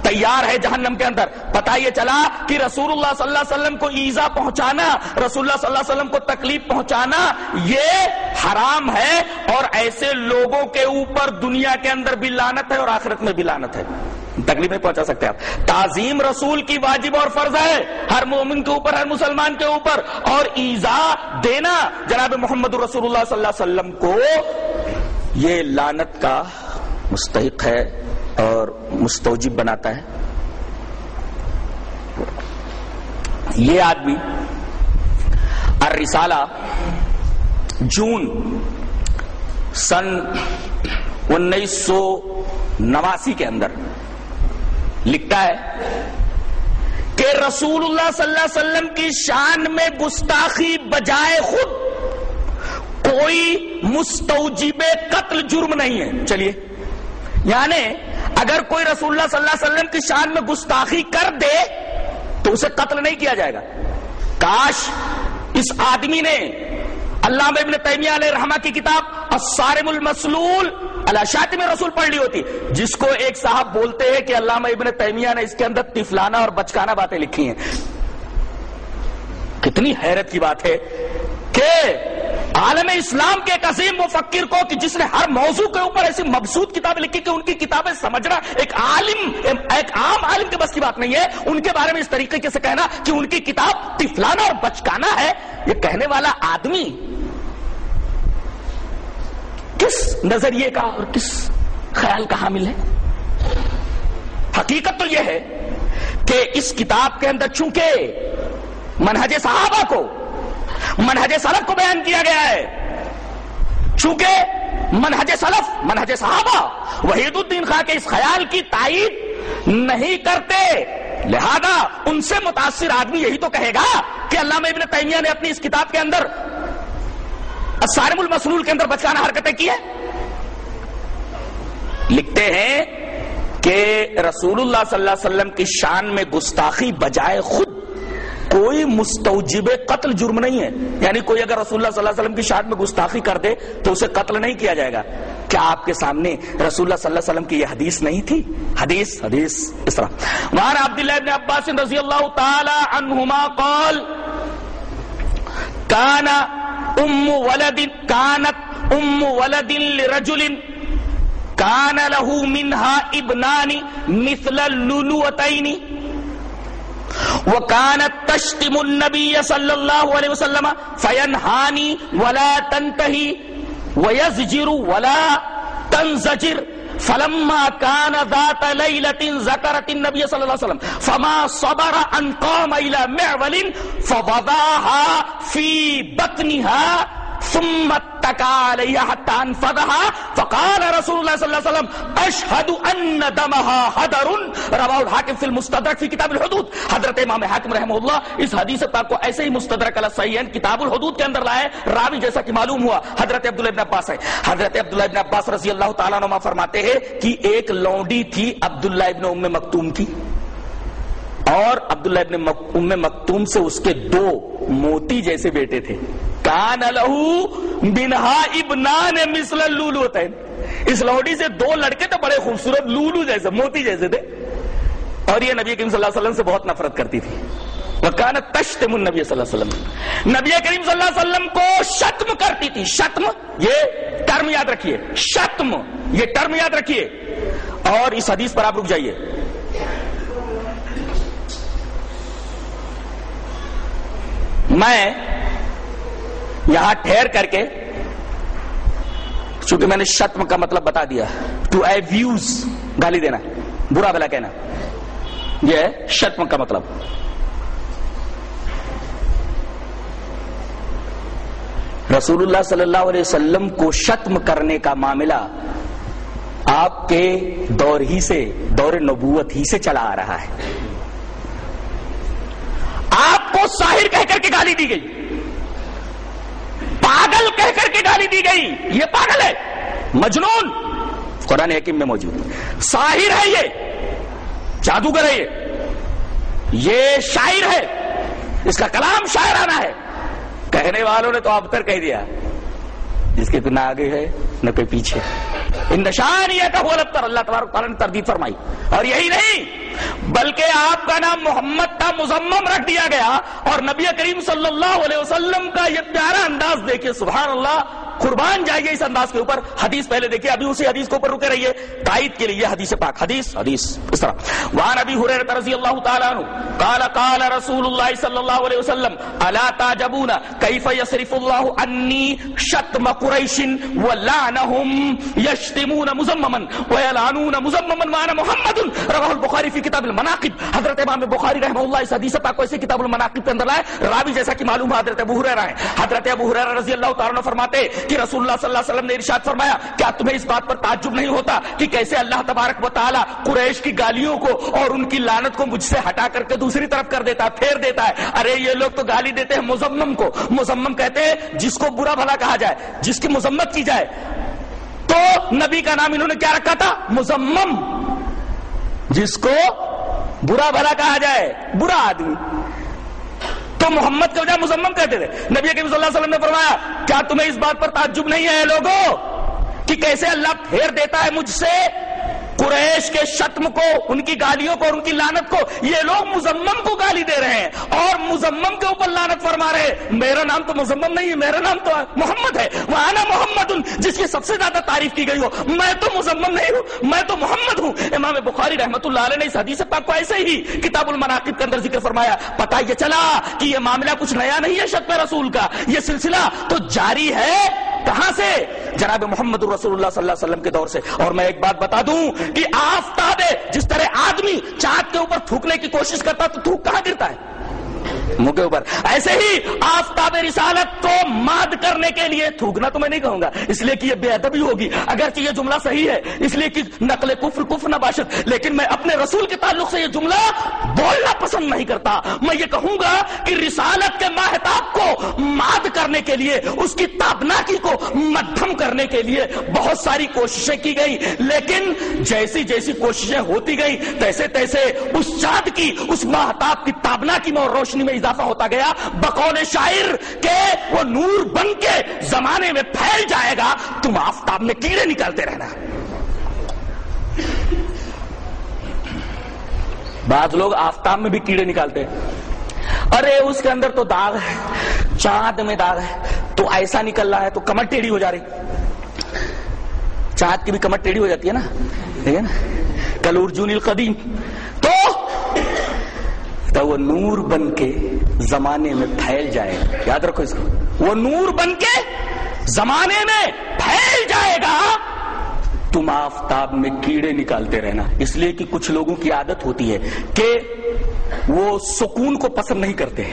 تیار ہے جہنم کے اندر۔ پتا یہ چلا کہ رسول اللہ صلی اللہ علیہ وسلم کو ایزا پہنچانا، رسول اللہ صلی اللہ علیہ وسلم کو تکلیف پہنچانا، یہ حرام ہے اور ایسے لوگوں کے اوپر دنیا کے اندر بھی لانت ہے اور آخرت میں بھی لانت ہے۔ تکلیف نہیں پہنچا سکتے آپ۔ تعظیم رسول کی واجب اور فرض ہے۔ ہر مومن کے اوپر، ہر مسلمان کے اوپر۔ اور ایزا دینا جناب محمد رسول اللہ صلی اللہ علیہ وسلم کو، یہ لانت کا مستحق ہے اور مستوجب بناتا ہے۔ یہ آدمی، الرسالہ، جون سن انیس سو نواسی کے اندر لکھتا ہے کہ رسول اللہ صلی اللہ علیہ وسلم کی شان میں گستاخی بجائے خود کوئی مستوجب قتل جرم نہیں ہے۔ چلیے۔ یعنی اگر کوئی رسول اللہ صلی اللہ علیہ وسلم کی شان میں گستاخی کر دے تو اسے قتل نہیں کیا جائے گا۔ کاش اس آدمی نے علامہ ابن تیمیہ علیہ رحمہ کی کتاب السارم المسلول اللہ شاطم رسول پڑھ لی ہوتی۔ جس کو ایک صاحب بولتے ہیں کہ علامہ ابن تیمیہ نے اس کے اندر تفلانا اور بچکانا باتیں لکھی ہیں۔ کتنی حیرت کی بات ہے کہ عالم اسلام کے ایک عظیم مفکر کو کہ جس نے ہر موضوع کے اوپر ایسی مبسوط کتاب لکھی کہ ان کی کتابیں سمجھنا ایک عالم، ایک عام عالم کے بس کی بات نہیں ہے، ان کے بارے میں اس طریقے سے کہنا کہ ان کی کتاب تفلانا اور بچکانا ہے۔ یہ کہنے والا آدمی کس نظریے کا اور کس خیال کا حامل ہے؟ حقیقت تو یہ ہے کہ اس کتاب کے اندر چونکہ منہج صحابہ کو، منہج سلف کو بیان کیا گیا ہے۔ چونکہ منہج سلف، منہج صحابہ وحید الدین خواہ کے اس خیال کی تائید نہیں کرتے۔ لہذا ان سے متاثر آدمی یہی تو کہے گا کہ علامہ ابن تیمیہ نے اپنی اس کتاب کے اندر سارم المسلول کے اندر بچکانہ حرکتیں کی ہے لکھتے ہیں کہ رسول اللہ صلی اللہ علیہ وسلم کی شان میں گستاخی بجائے خود کوئی مستوجب قتل جرم نہیں ہے۔ یعنی کوئی اگر رسول اللہ صلی اللہ علیہ وسلم کی شان میں گستاخی کر دے تو اسے قتل نہیں کیا جائے گا۔ کیا آپ کے سامنے رسول اللہ صلی اللہ علیہ وسلم کی یہ حدیث نہیں تھی؟ حدیث حدیث، اس طرح۔ وہاں عبداللہ ابن عباس رضی اللہ تعالی عنہما قال، کان ام ولد، کانت ام ولد لرجل، کان له منها ابنان مثل اللولوتين وكانت تشتم النبي صلى الله عليه وسلم فينهاني ولا تنتهي ويزجر ولا تنزجر فلما كان ذات ليلة ذكرت النبي صلى الله عليه وسلم فما صبر أن قام إلى معول فوضعها في بطنها ثم اتكى عليها حتى انفضها فقال رسول الله صلى الله عليه وسلم اشهد ان دمها هدر رواه الحاکم في المستدرك في كتاب الحدود. حضرت امام حاکم رحمہ اللہ اس حدیث پاک کو ایسے ہی مستدرک علی صحیحین کتاب الحدود کے اندر لائے، راوی جیسا کہ معلوم ہوا، حضرت عبداللہ ابن عباس ہے۔ حضرت عبداللہ ابن عباس رضی اللہ تعالیٰ عنہ فرماتے ہیں کہ ایک لونڈی تھی عبداللہ ابن ام مکتوم کی۔ اور عبداللہ ابن ام مکتوم سے اس کے دو موتی جیسے بیٹے تھے۔ کان لہو بنہا ابنان مثل لولو ہوتا ہے اس لوڈی سے دو لڑکے تو بڑے خوبصورت، لولو جیسے، موتی جیسے تھے۔ اور یہ نبی کریم صلی اللہ علیہ وسلم سے بہت نفرت کرتی تھی۔ وکان تشتم النبی صلی اللہ علیہ وسلم۔ نبی کریم صلی اللہ علیہ وسلم کو شتم کرتی تھی۔ شتم، یہ ٹرم یاد رکھیے۔ شتم، یہ ٹرم یاد رکھیے۔ اور اس حدیث پر آپ رک جائیے۔ میں یہاں ٹھہر کر کے، چونکہ میں نے شتم کا مطلب بتا دیا ٹو اے ویوز گالی دینا، برا بلا کہنا۔ یہ ہے شتم کا مطلب۔ رسول اللہ صلی اللہ علیہ وسلم کو شتم کرنے کا معاملہ آپ کے دور ہی سے، دور نبوت ہی سے چلا آ رہا ہے۔ آپ کو ساحر کہہ کر کے گالی دی گئی۔ پاگل کہہ کر کے گالی دی گئی۔ یہ پاگل ہے۔ مجنون۔ قرآن حکیم میں موجود۔ ساحر ہے یہ۔ جادوگر ہے یہ۔ یہ شاعر ہے۔ اس کا کلام شاعرانہ ہے۔ کہنے والوں نے تو اب تک کہہ دیا۔ جس کے نہ آگے ہے، نہ کوئی پیچھے۔ ان نشان یہ کہ اللہ تبارک تعالیٰ نے تردید فرمائی۔ اور یہی نہیں۔ بلکہ آپ کا نام محمد تھا مزمم رکھ دیا گیا۔ اور نبی کریم صلی اللہ علیہ وسلم کا یہ پیارا انداز دیکھیے سبحان اللہ قربان جائیے اس انداز کے اوپر۔ حدیث پہلے دیکھیے، ابھی اسی حدیث کے اوپر رکے رہیے۔ تائید کے لیے حدیث پاک، حدیث حدیث، اس طرح۔ وان ابی ہریرہ رضی اللہ تعالی عنہ، قال قال رسول اللہ صلی اللہ علیہ وسلم، الا تعجبون کیف یصرف اللہ انی شتم قریش ولعنهم یشتمون مزمما ويلعنون مزمما وانا محمد، رواه البخاری فی کتاب المناقب. حضرت امام بخاری رحمہ اللہ اس حدیث پاک کو ایسے کتاب المناقب کے اندر لائے، راوی جیسا کہ معلوم ہے حضرت ابو ہریرہ ہے۔ حضرت ابو ہریرہ رضی اللہ تعالی عنہ فرماتے کہ رسول اللہ صلی اللہ علیہ وسلم نے ارشاد فرمایا، کیا تمہیں اس بات پر تعجب نہیں ہوتا کہ کیسے اللہ تبارک و تعالی قریش کی گالیوں کو اور ان کی لعنت کو مجھ سے ہٹا کر کے دوسری طرف کر دیتا ہے، پھیر دیتا ہے؟ ارے، یہ لوگ تو گالی دیتے ہیں مزمم کو۔ مزمم کہتے ہیں، جس کو برا بھلا کہا جائے، جس کی مذمت کی جائے۔ تو نبی کا نام انہوں نے کیا رکھا تھا؟ مزمم جس کو برا بھلا کہا جائے، برا آدمی۔ تو محمد کے وجہ مزمم کہتے تھے۔ نبی کریم صلی اللہ علیہ وسلم نے فرمایا، کیا تمہیں اس بات پر تعجب نہیں ہے لوگوں؟ کہ کیسے اللہ پھیر دیتا ہے مجھ سے قریش کے شتم کو، ان کی گالیوں کو اور ان کی لانت کو، یہ لوگ مزمم کو گالی دے رہے ہیں اور مزمم کے اوپر لانت فرما رہے ہیں۔ میرا نام تو مزمم نہیں ہے، میرا نام تو محمد ہے۔ وانا محمد، جس کی سب سے زیادہ تعریف کی گئی ہو۔ میں تو مزمم نہیں ہوں، میں تو محمد ہوں۔ امام بخاری رحمت اللہ علیہ نے اس حدیث پاک کو ایسے ہی کتاب المناقب کے اندر ذکر فرمایا پتا یہ چلا کہ یہ معاملہ کچھ نیا نہیں ہے شتم رسول کا، یہ سلسلہ تو جاری ہے۔ کہاں سے؟ جناب محمد رسول اللہ صلی اللہ علیہ وسلم کے دور سے۔ اور میں ایک بات بتا دوں کہ آفتاب جس طرح آدمی چاند کے اوپر تھوکنے کی کوشش کرتا تو تھوک کہاں گرتا ہے؟ منہ کے اوپر۔ ایسے ہی آفتاب رسالت کو ماد کرنے کے لیے تھوکنا تو میں نہیں کہوں گا، اس لیے کہ یہ بے ادبی ہوگی۔ اگرچہ یہ جملہ صحیح ہے، اس لیے کہ نقل کفر کفر نہ باشد، لیکن میں اپنے رسول کے تعلق سے یہ جملہ بولنا پسند نہیں کرتا۔ میں یہ کہوں گا کہ رسالت کے ماہتاب کو مات کرنے کے لیے، اس کی تابناکی کو مدھم کرنے کے لیے بہت ساری کوششیں کی گئی۔ لیکن جیسی جیسی کوششیں ہوتی گئی، تیسے تیسے اس چاند کی، اس ماہتاب کی تابناکی میں اور روشنی میں اضافہ ہوتا گیا۔ بقول شاعر کہ وہ نور بن کے زمانے میں پھیل جائے گا۔ تم آفتاب میں کیڑے نکالتے رہنا۔ بعض لوگ آفتاب میں بھی کیڑے نکالتے ہیں۔ ارے، اس کے اندر تو داغ ہے۔ چاند میں داغ ہے۔ تو ایسا نکل رہا ہے تو کمر ٹیڑھی ہو جا رہی۔ چاند کی بھی کمر ٹیڑھی ہو جاتی ہے نا۔ نا۔ کل ارجن القدیم۔ تو تو وہ نور بن کے زمانے میں پھیل جائے گا۔ یاد رکھو اس کو۔ وہ نور بن کے زمانے میں پھیل جائے گا۔ تم آفتاب میں کیڑے نکالتے رہنا۔ اس لیے کہ کچھ لوگوں کی عادت ہوتی ہے کہ وہ سکون کو پسند نہیں کرتے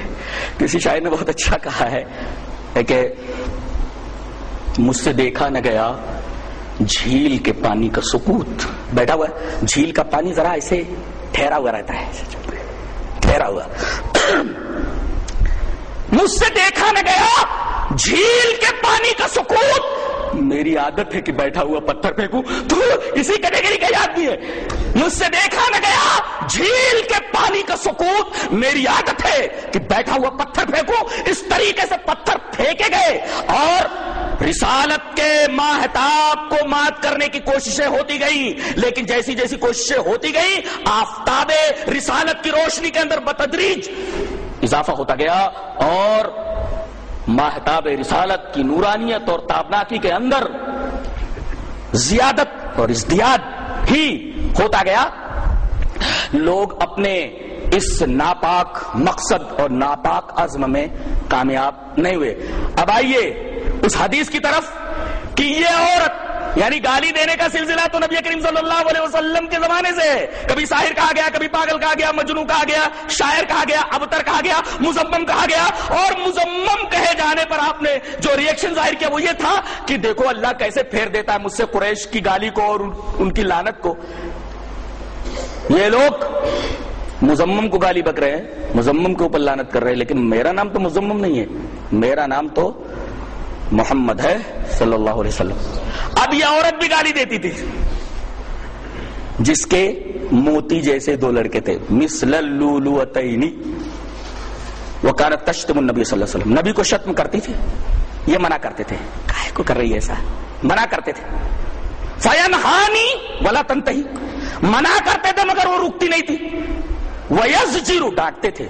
کسی شاعر نے بہت اچھا کہا ہے کہ مجھ سے دیکھا نہ گیا، جھیل کے پانی کا سکوت۔ بیٹھا ہوا ہے۔ جھیل کا پانی ذرا ایسے ٹھہرا ہوا رہتا ہے۔ ٹھہرا ہوا۔ مجھ سے دیکھا نہ گیا جھیل کے پانی کا سکوت میری عادت ہے کہ بیٹھا ہوا پتھر پھینکوں۔ تو اسی کیٹیگری کا یاد بھی ہے۔ مجھ سے دیکھا نہ گیا۔ جھیل کے پانی کا سکوت میری عادت ہے کہ بیٹھا ہوا پتھر پھینکوں۔ اس طریقے سے پتھر پھینکے گئے۔ اور رسالت کے ماہتاب کو مات کرنے کی کوششیں ہوتی گئی لیکن جیسی جیسی کوششیں ہوتی گئی آفتاب رسالت کی روشنی کے اندر بتدریج اضافہ ہوتا گیا۔ اور ماہتاب رسالت کی نورانیت اور تابناکی کے اندر زیادت اور ازدیاد ہی ہوتا گیا۔ لوگ اپنے اس ناپاک مقصد اور ناپاک عزم میں کامیاب نہیں ہوئے۔ اب آئیے اس حدیث کی طرف کہ یہ عورت یعنی گالی دینے کا سلسلہ تو نبی کریم صلی اللہ علیہ وسلم کے زمانے سے ہے۔ کبھی ساحر کہا گیا، کبھی پاگل کہا گیا مجنو کہا گیا، شاعر کہا گیا، ابتر کہا گیا مزمم کہا گیا۔ اور مزمم کہے جانے پر آپ نے جو ریئیکشن ظاہر کیا وہ یہ تھا کہ دیکھو اللہ کیسے پھیر دیتا ہے مجھ سے قریش کی گالی کو اور ان کی لانت کو۔ یہ لوگ مزمم کو گالی بک رہے ہیں مزمم کے اوپر لانت کر رہے ہیں، لیکن میرا نام تو مزمم نہیں ہے۔ میرا نام تو محمد ہے، صلی اللہ علیہ وسلم۔ اب یہ عورت بھی گالی دیتی تھی۔ جس کے موتی جیسے دو لڑکے تھے۔ مثل اللولوتینی وکانت تشتم النبی صلی اللہ علیہ وسلم۔ نبی کو شتم کرتی تھی۔ یہ منع کرتے تھے۔ کائے کو کر رہی ہے ایسا؟ منع کرتے تھے۔ فینہانی ولا تنتہی منع کرتے تھے مگر وہ رکتی نہیں تھی۔ ویزجر ڈانٹتے تھے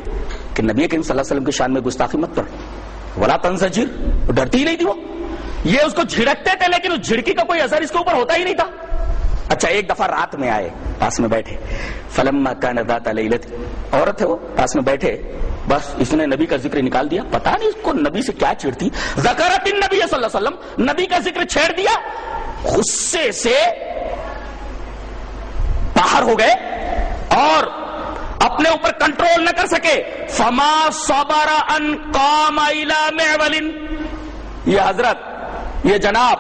کہ نبی کریم صلی اللہ علیہ وسلم کی شان میں گستاخی مت کر ولا تنزجر ڈرتی ہی نہیں تھی وہ۔ یہ اس کو جھڑکتے تھے، لیکن اس جھڑکی کا کوئی اثر اس کے اوپر ہوتا ہی نہیں تھا۔ اچھا ایک دفعہ رات میں آئے، پاس میں بیٹھے۔ فلما کا لیلت، عورت ہے وہ، پاس میں بیٹھے۔ بس اس نے نبی کا ذکر نکال دیا۔ پتا نہیں اس کو نبی سے کیا چھڑتی زکرت نبی صلی اللہ علیہ وسلم، نبی کا ذکر چھیڑ دیا۔ غصے سے باہر ہو گئے اور اپنے اوپر کنٹرول نہ کر سکے۔ فما صبر ان قام الى معول۔ یہ حضرت، یہ جناب،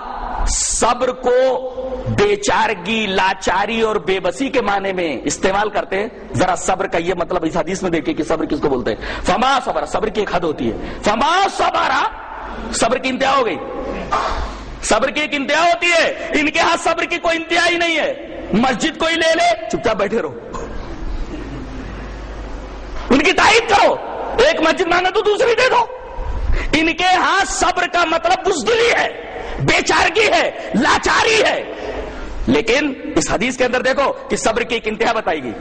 صبر کو بے چارگی لاچاری اور بے بسی کے معنی میں استعمال کرتے ہیں۔ ذرا صبر کا یہ مطلب اس حدیث میں دیکھیں کہ صبر کس کو بولتے ہیں۔ فما صبر صبر کی ایک حد ہوتی ہے۔ فما صبر صبر کی انتہا ہو گئی۔ صبر کی ایک انتہا ہوتی ہے۔ ان کے ہاتھ صبر کی کوئی انتہا ہی نہیں ہے۔ مسجد کوئی لے لے، چپ چاپ بیٹھے رہو۔ ان کی تائید کرو۔ ایک مسجد مانگا تو دوسری دے دو۔ ان کے ہاں صبر کا مطلب بزدلی ہے بے چارگی ہے، لاچاری ہے۔ لیکن اس حدیث کے اندر دیکھو کہ صبر کی ایک انتہا بتائی گئی۔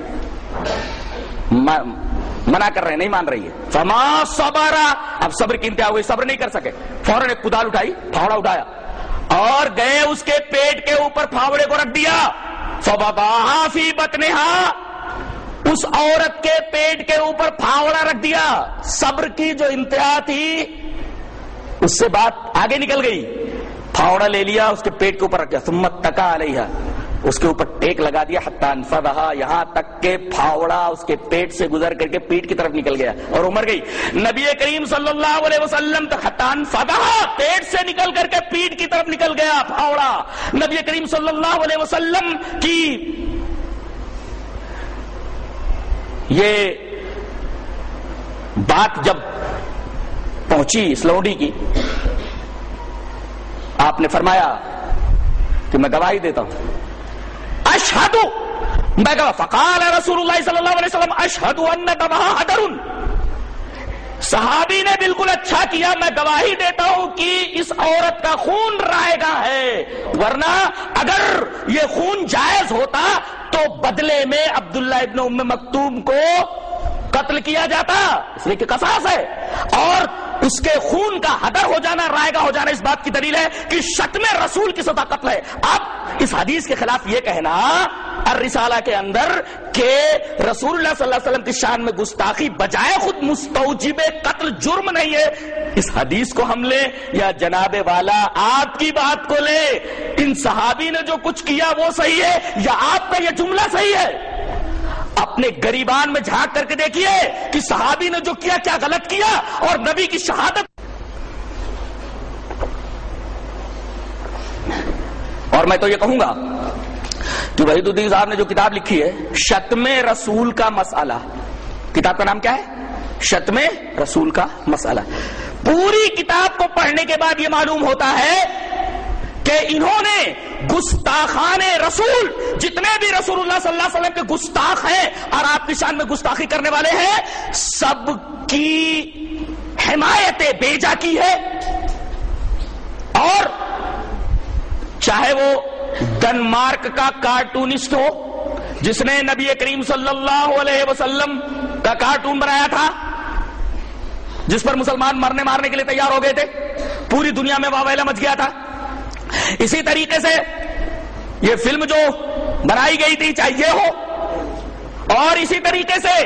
منع کر رہے نہیں مان رہی ہے۔ فما صبر اب صبر کی انتہا ہوئی، صبر نہیں کر سکے۔ فوراً ایک کدال اٹھائی، پھاوڑا اٹھایا۔ اور گئے اس کے پیٹ کے اوپر پھاوڑے کو رکھ دیا۔ فبابا فی بطنہا اس عورت کے پیٹ کے اوپر پھاوڑا رکھ دیا، صبر کی جو انتہا تھی، اس سے بات آگے نکل گئی۔ پھاوڑا لے لیا، اس کے پیٹ کے اوپر رکھ دیا۔ سمت تکا علیہ اس کے اوپر ٹیک لگا دیا حتان فضحا یہاں تک کہ پھاوڑا اس کے پیٹ سے گزر کر کے پیٹ کی طرف نکل گیا اور عمر گئی۔ نبی کریم صلی اللہ علیہ وسلم تک حتان فضحا پیٹ سے نکل کر کے پیٹ کی طرف نکل گیا پھاوڑا۔ نبی کریم صلی اللہ علیہ وسلم کی یہ بات جب پہنچی اس لوڈی کی، آپ نے فرمایا کہ میں گواہی دیتا ہوں۔ اشہدو، میں گواہ فقال رسول اللہ صلی اللہ علیہ وسلم، اشہدو ان صحابی نے بالکل اچھا کیا، میں گواہی دیتا ہوں کہ اس عورت کا خون رائے گا ہے۔ ورنہ اگر یہ خون جائز ہوتا تو بدلے میں عبداللہ ابن ام مکتوم کو قتل کیا جاتا، اس لیے کہ قصاص ہے۔ اور اس کے خون کا حدر ہو جانا، رائے گا ہو جانا اس بات کی دلیل ہے کہ شتم رسول کی سطح قتل ہے۔ اب اس حدیث کے خلاف یہ کہنا، الرسالہ کے اندر کہ رسول اللہ صلی اللہ علیہ وسلم کی شان میں گستاخی بجائے خود مستوجب قتل جرم نہیں ہے۔ اس حدیث کو ہم لیں یا جناب والا، آپ کی بات کو لیں۔ ان صحابی نے جو کچھ کیا وہ صحیح ہے یا آپ کا یہ جملہ صحیح ہے؟ اپنے گریبان میں جھانک کر کے دیکھیے کہ صحابی نے جو کیا کیا غلط کیا اور نبی کی شہادت۔ اور میں تو یہ کہوں گا کہ وحید الدین صاحب نے جو کتاب لکھی ہے، شتم رسول کا مسئلہ۔ کتاب کا نام کیا ہے؟ شتم رسول کا مسئلہ۔ پوری کتاب کو پڑھنے کے بعد یہ معلوم ہوتا ہے کہ انہوں نے گستاخان رسول، جتنے بھی رسول اللہ صلی اللہ علیہ وسلم کے گستاخ ہیں اور آپ کی شان میں گستاخی کرنے والے ہیں، سب کی حمایت بیجا کی ہے۔ اور چاہے وہ ڈنمارک کا کارٹونسٹ ہو، جس نے نبی کریم صلی اللہ علیہ وسلم کا کارٹون بنایا تھا، جس پر مسلمان مرنے مارنے کے لیے تیار ہو گئے تھے، پوری دنیا میں واویلا مچ گیا تھا۔ اسی طریقے سے یہ فلم جو بنائی گئی تھی چاہیے ہو، اور اسی طریقے سے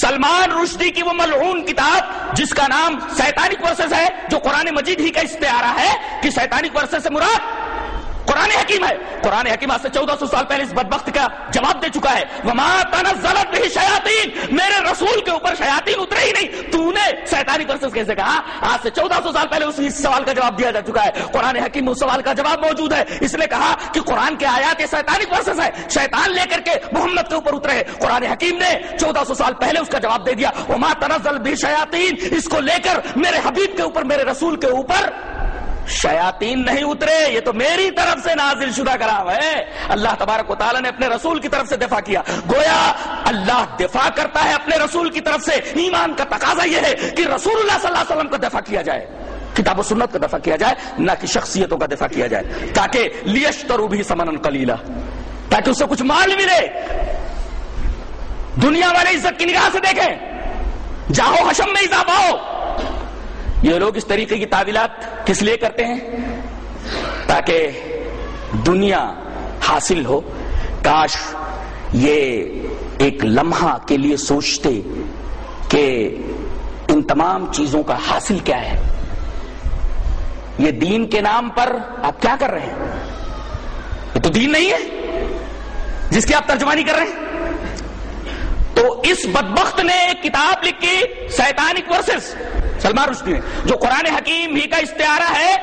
سلمان رشدی کی وہ ملعون کتاب، جس کا نام سیتانک ورسز ہے، جو قرآن مجید ہی کا استعارہ ہے، کہ سیتانک ورسز سے مراد قرآن حکیم ہے۔ قرآن حکیم آج سے چودہ سو سال پہلے اس بدبخت کا جواب دے چکا ہے۔ وما تنزلت به شیاطین میرے رسول کے اوپر شیاطین اترے ہی نہیں۔ تو نے شیطانی ورسز کیسے کہا ہاں، آج سے چودہ سو سال پہلے اس سوال کا جواب دیا جا چکا ہے۔ قرآن حکیم اس سوال کا جواب موجود ہے۔ اس نے کہا کہ قرآن کے آیات یہ شیطانی ورسز ہے شیطان لے کر کے محمد کے اوپر اترے ہیں۔ قرآن حکیم نے چودہ سو سال پہلے اس کا جواب دے دیا۔ وما تنزل به شیاطین اس کو لے کر میرے حبیب کے اوپر، میرے رسول کے اوپر شیاطین نہیں اترے، یہ تو میری طرف سے نازل شدہ کلام ہے۔ اللہ تبارک و تعالیٰ نے اپنے رسول کی طرف سے دفاع کیا۔ گویا اللہ دفاع کرتا ہے اپنے رسول کی طرف سے۔ ایمان کا تقاضا یہ ہے کہ رسول اللہ صلی اللہ علیہ وسلم کا دفاع کیا جائے۔ کتاب و سنت کا دفاع کیا جائے، نہ کہ شخصیتوں کا دفاع کیا جائے۔ تاکہ لیشترو بھی سمن کلیلہ تاکہ اس کچھ مال ملے۔ دنیا والے عزت کی نگاہ سے دیکھیں۔ جاؤ حشم میں اضافہ ہو۔ یہ لوگ اس طریقے کی تعویلات کس لیے کرتے ہیں؟ تاکہ دنیا حاصل ہو۔ کاش یہ ایک لمحہ کے لیے سوچتے کہ ان تمام چیزوں کا حاصل کیا ہے۔ یہ دین کے نام پر آپ کیا کر رہے ہیں؟ یہ تو دین نہیں ہے جس کی آپ ترجمانی کر رہے ہیں۔ تو اس بدبخت نے ایک کتاب لکھی سیتانک ورسز۔ سلمان رشدی نے، جو قرآن حکیم ہی کا استعارہ ہے،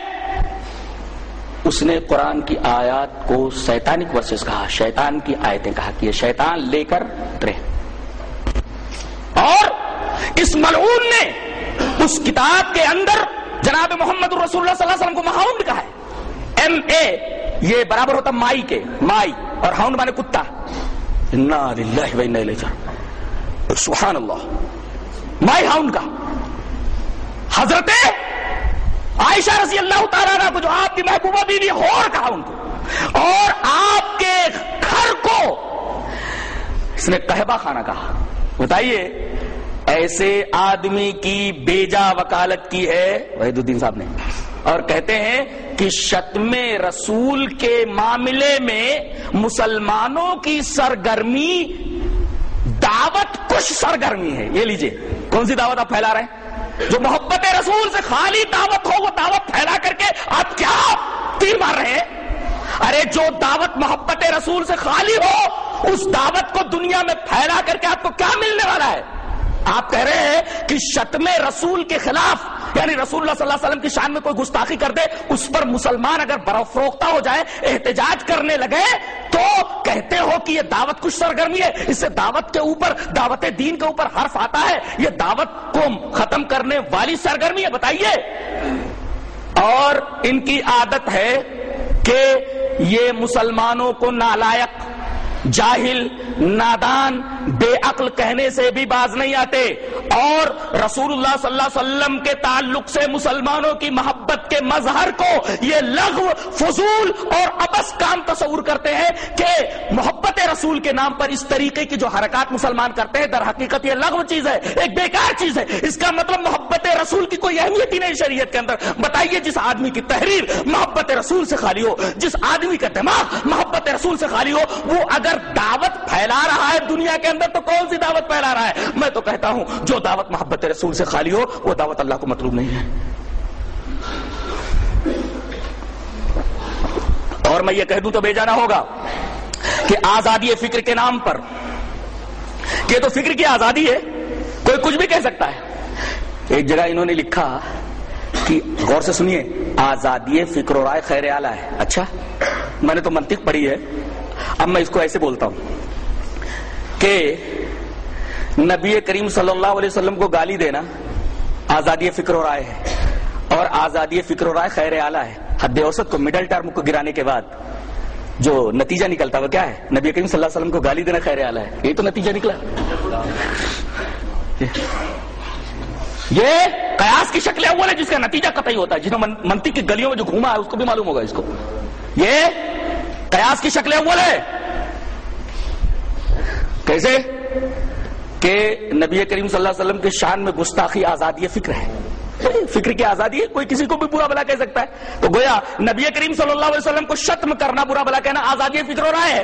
اس نے قرآن کی آیات کو سیتانک ورسز کہا، شیطان کی آیتیں کہا کہ یہ شیطان لے کر اترے اور اس ملعون نے اس کتاب کے اندر جناب محمد رسول اللہ صلی اللہ علیہ وسلم کو مہاؤنڈ کہا ہے۔ ایم اے، یہ برابر ہوتا مائی کے، مائی اور ہاؤنڈ مانے کتا۔ انا سبحان اللہ۔ مائی ہاؤنڈ کا حضرت عائشہ رضی اللہ تعالیٰ کو جو آپ کی محبوبہ بیوی ہور کہا ان کو اور آپ کے گھر کو اس نے قہبہ خانہ کہا۔ بتائیے، ایسے آدمی کی بیجا وکالت کی ہے؟ وحید الدین صاحب نے۔ اور کہتے ہیں کہ شتم رسول کے معاملے میں مسلمانوں کی سرگرمی، دعوت کش سرگرمی ہے۔ یہ لیجیے، کون سی دعوت آپ پھیلا رہے ہیں؟ جو محبت رسول سے خالی دعوت ہو، وہ دعوت پھیلا کر کے آپ کیا تیر مار رہے ہیں؟ ارے، جو دعوت محبت رسول سے خالی ہو، اس دعوت کو دنیا میں پھیلا کر کے آپ کو کیا ملنے والا ہے؟ آپ کہہ رہے ہیں کہ شتم رسول کے خلاف یعنی رسول اللہ صلی اللہ علیہ وسلم کی شان میں کوئی گستاخی کر دے، اس پر مسلمان اگر برفروختہ ہو جائے، احتجاج کرنے لگے، تو کہتے ہو کہ یہ دعوت کچھ سرگرمی ہے۔ اس سے دعوت کے اوپر، دعوت دین کے اوپر حرف آتا ہے۔ یہ دعوت کو ختم کرنے والی سرگرمی ہے، بتائیے۔ اور ان کی عادت ہے کہ یہ مسلمانوں کو نالائق جاہل، نادان، بے عقل کہنے سے بھی باز نہیں آتے اور رسول اللہ صلی اللہ علیہ وسلم کے تعلق سے مسلمانوں کی محبت کے مظہر کو یہ لغو، فضول اور ابس کام تصور کرتے ہیں کہ محبت رسول کے نام پر اس طریقے کی جو حرکات مسلمان کرتے ہیں، در حقیقت یہ لغو چیز ہے، ایک بیکار چیز ہے۔ اس کا مطلب محبت رسول کی کوئی اہمیت ہی نہیں شریعت کے اندر۔ بتائیے، جس آدمی کی تحریر محبت رسول سے خالی ہو، جس آدمی کا دماغ محبت رسول سے خالی ہو، وہ اگر دعوت پھیلا رہا ہے دنیا کے اندر تو کون سی دعوت پھیلا رہا ہے؟ میں تو کہتا ہوں، جو دعوت محبت رسول سے خالی ہو، وہ دعوت اللہ کو مطلوب نہیں ہے۔ اور میں یہ کہہ دوں تو بے جانا ہوگا کہ آزادی فکر کے نام پر، کہ تو فکر کی آزادی ہے، کوئی کچھ بھی کہہ سکتا ہے۔ ایک جگہ انہوں نے لکھا کہ غور سے سنیے، آزادی فکر و رائے خیر آلہ ہے۔ اچھا میں نے تو منطق پڑھی ہے۔ اب میں اس کو ایسے بولتا ہوں کہ نبی کریم صلی اللہ علیہ وسلم کو گالی دینا آزادی فکر و رائے ہے اور آزادی فکر و رائے خیر اعلیٰ ہے۔ حد اوسط کو مڈل ٹرم کو گرانے کے بعد جو نتیجہ نکلتا وہ کیا ہے؟ نبی کریم صلی اللہ علیہ وسلم کو گالی دینا خیر اعلیٰ ہے۔ یہ تو نتیجہ نکلا۔ یہ قیاس کی شکل اول ہے جس کا نتیجہ قطعی ہوتا ہے۔ جس نے منطق کی گلیوں میں جو گھوما ہے اس کو بھی معلوم ہوگا اس کو۔ یہ قیاس کی شکل اول ہے کیسے؟ کہ نبی کریم صلی اللہ علیہ وسلم کے شان میں گستاخی آزادی فکر ہے۔ یعنی فکر کی آزادی ہے، کوئی کسی کو بھی برا بلا کہہ سکتا ہے۔ تو گویا نبی کریم صلی اللہ علیہ وسلم کو شتم کرنا، برا بلا کہنا آزادی فکر و رائے ہے۔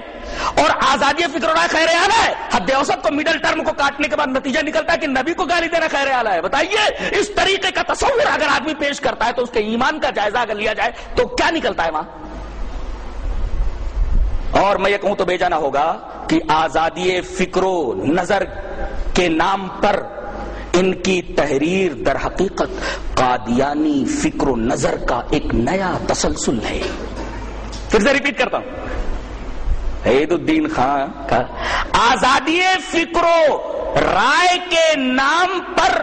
اور آزادی فکر و رائے خیر آلہ ہے۔ حد اوسط کو مڈل ٹرم کو کاٹنے کے بعد نتیجہ نکلتا ہے کہ نبی کو گالی دینا خیر آلہ ہے۔ بتائیے، اس طریقے کا تصور اگر آدمی پیش کرتا ہے تو اس کے ایمان کا جائزہ اگر لیا جائے تو کیا نکلتا ہے وہاں؟ اور میں یہ کہوں تو بے جانا ہوگا کہ آزادی فکر و نظر کے نام پر ان کی تحریر در حقیقت قادیانی فکر و نظر کا ایک نیا تسلسل ہے۔ پھر سے ریپیٹ کرتا ہوں۔ عید الدین خان کا آزادی فکر و رائے کے نام پر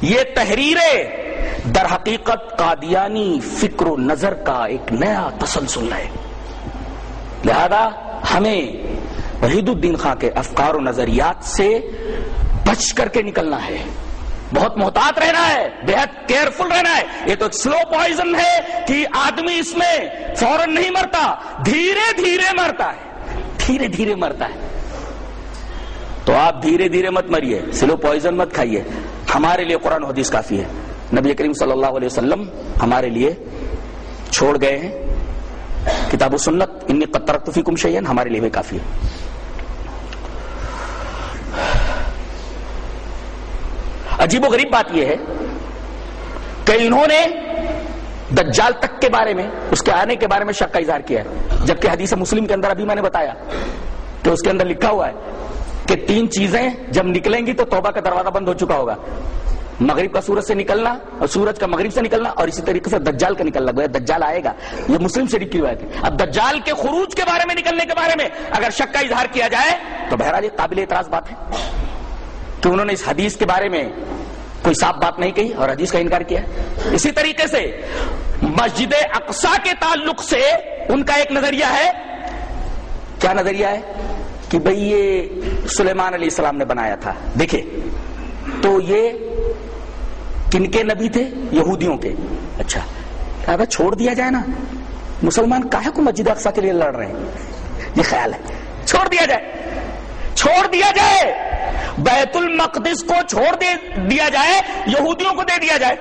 یہ تحریریں در حقیقت قادیانی فکر و نظر کا ایک نیا تسلسل ہے۔ لہذا ہمیں وحید الدین خان کے افکار و نظریات سے بچ کر کے نکلنا ہے۔ بہت محتاط رہنا ہے، بےحد کیئرفل رہنا ہے۔ یہ تو ایک سلو پوائزن ہے کہ آدمی اس میں فوراً نہیں مرتا، دھیرے دھیرے مرتا ہے۔ دھیرے دھیرے مرتا ہے۔ تو آپ دھیرے دھیرے مت مریے سلو پوائزن مت کھائیے۔ ہمارے لیے قرآن حدیث کافی ہے۔ نبی کریم صلی اللہ علیہ وسلم ہمارے لیے چھوڑ گئے ہیں۔ کتاب و سنت ان قطرت فیکم شیئن، ہمارے لیے بھی کافی ہے۔ عجیب و غریب بات یہ ہے کہ انہوں نے دجال تک کے بارے میں، اس کے آنے کے بارے میں شک کا اظہار کیا ہے۔ جبکہ حدیث مسلم کے اندر ابھی میں نے بتایا کہ اس کے اندر لکھا ہوا ہے کہ تین چیزیں جب نکلیں گی تو توبہ کا دروازہ بند ہو چکا ہوگا۔ مغرب کا سورج سے نکلنا اور سورج کا مغرب سے نکلنا اور اسی طریقے سے دجال کا نکلنا۔ گویا دجال آئے گا۔ یہ مسلم سے لکھی ہوئی ہے۔ اب دجال کے خروج کے بارے میں، نکلنے کے بارے میں اگر شک کا اظہار کیا جائے، تو بہرحال یہ قابل اعتراض بات ہے کہ انہوں نے اس حدیث کے بارے میں کوئی صاف بات نہیں کہی اور حدیث کا انکار کیا اسی طریقے سے مسجد اقسا کے تعلق سے ان کا ایک نظریہ ہے۔ کیا نظریہ ہے؟ کہ بھئی یہ سلیمان علیہ السلام نے بنایا تھا۔ دیکھیں تو یہ کن کے نبی تھے؟ یہودیوں کے۔ اچھا اگر چھوڑ دیا جائے نا۔ مسلمان کاہے کو مسجد اقسا کے لیے لڑ رہے ہیں؟ یہ خیال ہے۔ چھوڑ دیا جائے۔ چھوڑ دیا جائے۔ بیت المقدس کو چھوڑ دے دیا جائے۔ یہودیوں کو دے دیا جائے۔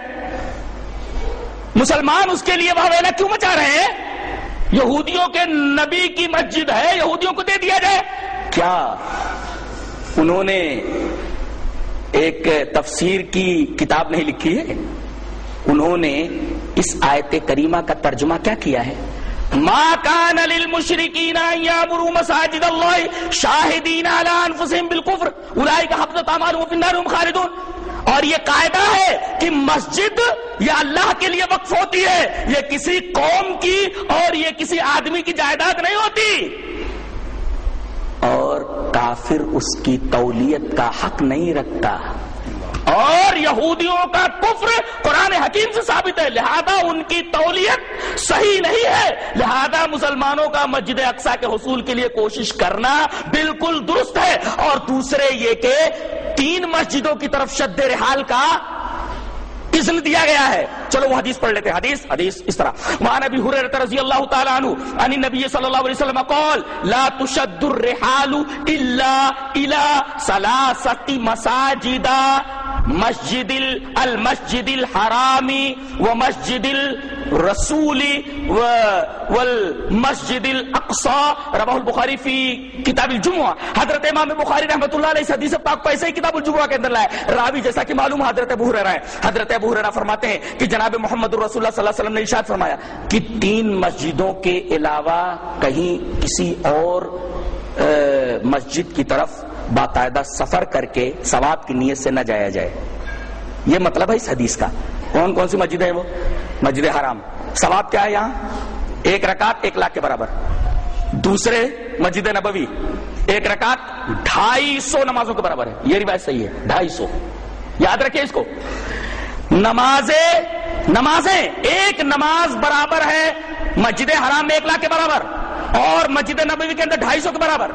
مسلمان اس کے لیے واویلا کیوں مچا رہے ہیں؟ یہودیوں کے نبی کی مسجد ہے، یہودیوں کو دے دیا جائے۔ کیا انہوں نے ایک تفسیر کی کتاب نہیں لکھی ہے۔ انہوں نے اس آیت کریمہ کا ترجمہ کیا کیا ہے؟ ما كان للمشركين ان يعمروا مساجد الله شاهدين على انفسهم بالكفر۔ اولئك حبطت اعمالهم في النار هم خالدون۔ اور یہ قاعدہ ہے کہ مسجد یہ اللہ کے لیے وقف ہوتی ہے۔ یہ کسی قوم کی اور یہ کسی آدمی کی جائیداد نہیں ہوتی۔ اور کافر اس کی تولیت کا حق نہیں رکھتا۔ اور یہودیوں کا کفر قرآن حکیم سے ثابت ہے، لہذا ان کی تولیت صحیح نہیں ہے۔ لہذا مسلمانوں کا مسجد اقسا کے حصول کے لیے کوشش کرنا بالکل درست ہے۔ اور دوسرے یہ کہ تین مسجدوں کی طرف شد رحال کا اذن دیا گیا ہے۔ چلو وہ حدیث پڑھ لیتے ہیں۔ حدیث حدیث، اس طرح۔ وہاں نبی حریرہ رضی اللہ تعالی عنہ ان نبی صلی اللہ علیہ وسلم قال، لا تشد الرحال الا الى ثلاثه مساجد. مسجد المسجد الحرام ومسجد الرسول والمسجد الاقصى، رواه البخاری فی کتاب الجمعہ۔ حضرت امام بخاری رحمۃ اللہ علیہ حدیث پاک پیسے ہی کتاب الجمعہ کے اندر لائے۔ راوی جیسا کہ معلوم حضرت ابو ہریرہ ہے۔ حضرت ابو ہریرہ فرماتے ہیں کہ جناب محمد رسول اللہ صلی اللہ علیہ وسلم نے ارشاد فرمایا کہ تین مسجدوں کے علاوہ کہیں کسی اور مسجد کی طرف باقاعدہ سفر کر کے ثواب کی نیت سے نہ جایا جائے۔ یہ مطلب ہے اس حدیث کا۔ کون کون سی مسجد ہے وہ؟ مسجد حرام۔ ثواب کیا ہے یہاں؟ ایک رکعت ایک لاکھ کے برابر۔ دوسرے مسجد نبوی۔ ایک رکعت ڈھائی سو نمازوں کے برابر ہے۔ یہ روایت صحیح ہے۔ ڈھائی سو۔ یاد رکھیں اس کو۔ نمازیں نمازیں، ایک نماز برابر ہے مسجد حرام میں ایک لاکھ کے برابر اور مسجد نبوی کے اندر ڈھائی سو کے برابر۔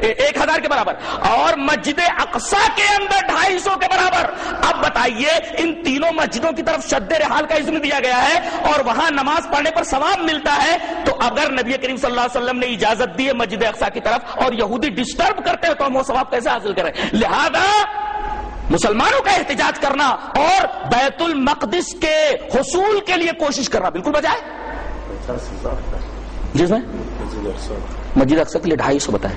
ایک ہزار کے برابر۔ اور مسجد اقسا کے اندر ڈھائی سو کے برابر۔ اب بتائیے، ان تینوں مسجدوں کی طرف شد رحال کا اذن دیا گیا ہے اور وہاں نماز پڑھنے پر ثواب ملتا ہے، تو اگر نبی کریم صلی اللہ علیہ وسلم نے اجازت دی ہے مسجد اقسا کی طرف اور یہودی ڈسٹرب کرتے ہیں، تو ہم وہ ثواب کیسے حاصل کریں؟ لہذا مسلمانوں کا احتجاج کرنا اور بیت المقدس کے حصول کے لیے کوشش کرنا، بالکل بجائے؟ جس میں؟ مسجد اقسا کے لیے ڈھائی سو بتائے۔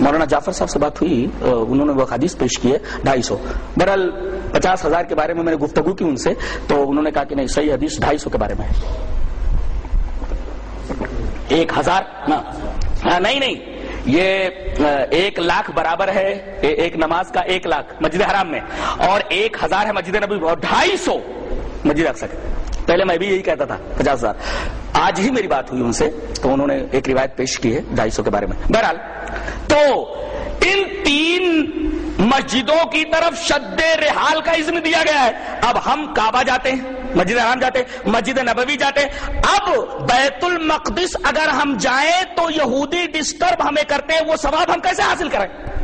مولانا جعفر صاحب سے بات ہوئی انہوں نے وہ حدیث پیش کی ہے، ڈھائی سو۔ بہرحال پچاس ہزار کے بارے میں میں نے گفتگو کی ان سے، تو انہوں نے کہا کہ نہیں، صحیح حدیث ڈھائی سو کے بارے میں ہے۔ ایک ہزار نہیں نہیں۔ یہ ایک لاکھ برابر ہے ایک نماز کا ایک لاکھ مسجد حرام میں، اور ایک ہزار ہے مسجد نبی اور ڈھائی سو مسجد اقسا پہلے میں بھی یہی کہتا تھا، پچاس ہزار۔ آج ہی میری بات ہوئی ان سے، تو انہوں نے ایک روایت پیش کی ہے ڈھائی سو کے بارے میں۔ بہرحال، تو ان تین مسجدوں کی طرف شد رحال کا اذن دیا گیا ہے۔ اب ہم کعبہ جاتے ہیں، مسجد حرام جاتے ہیں، مسجد نبوی جاتے ہیں۔ اب بیت المقدس اگر ہم جائیں تو یہودی ڈسٹرب ہمیں کرتے ہیں، وہ ثواب ہم کیسے حاصل کریں؟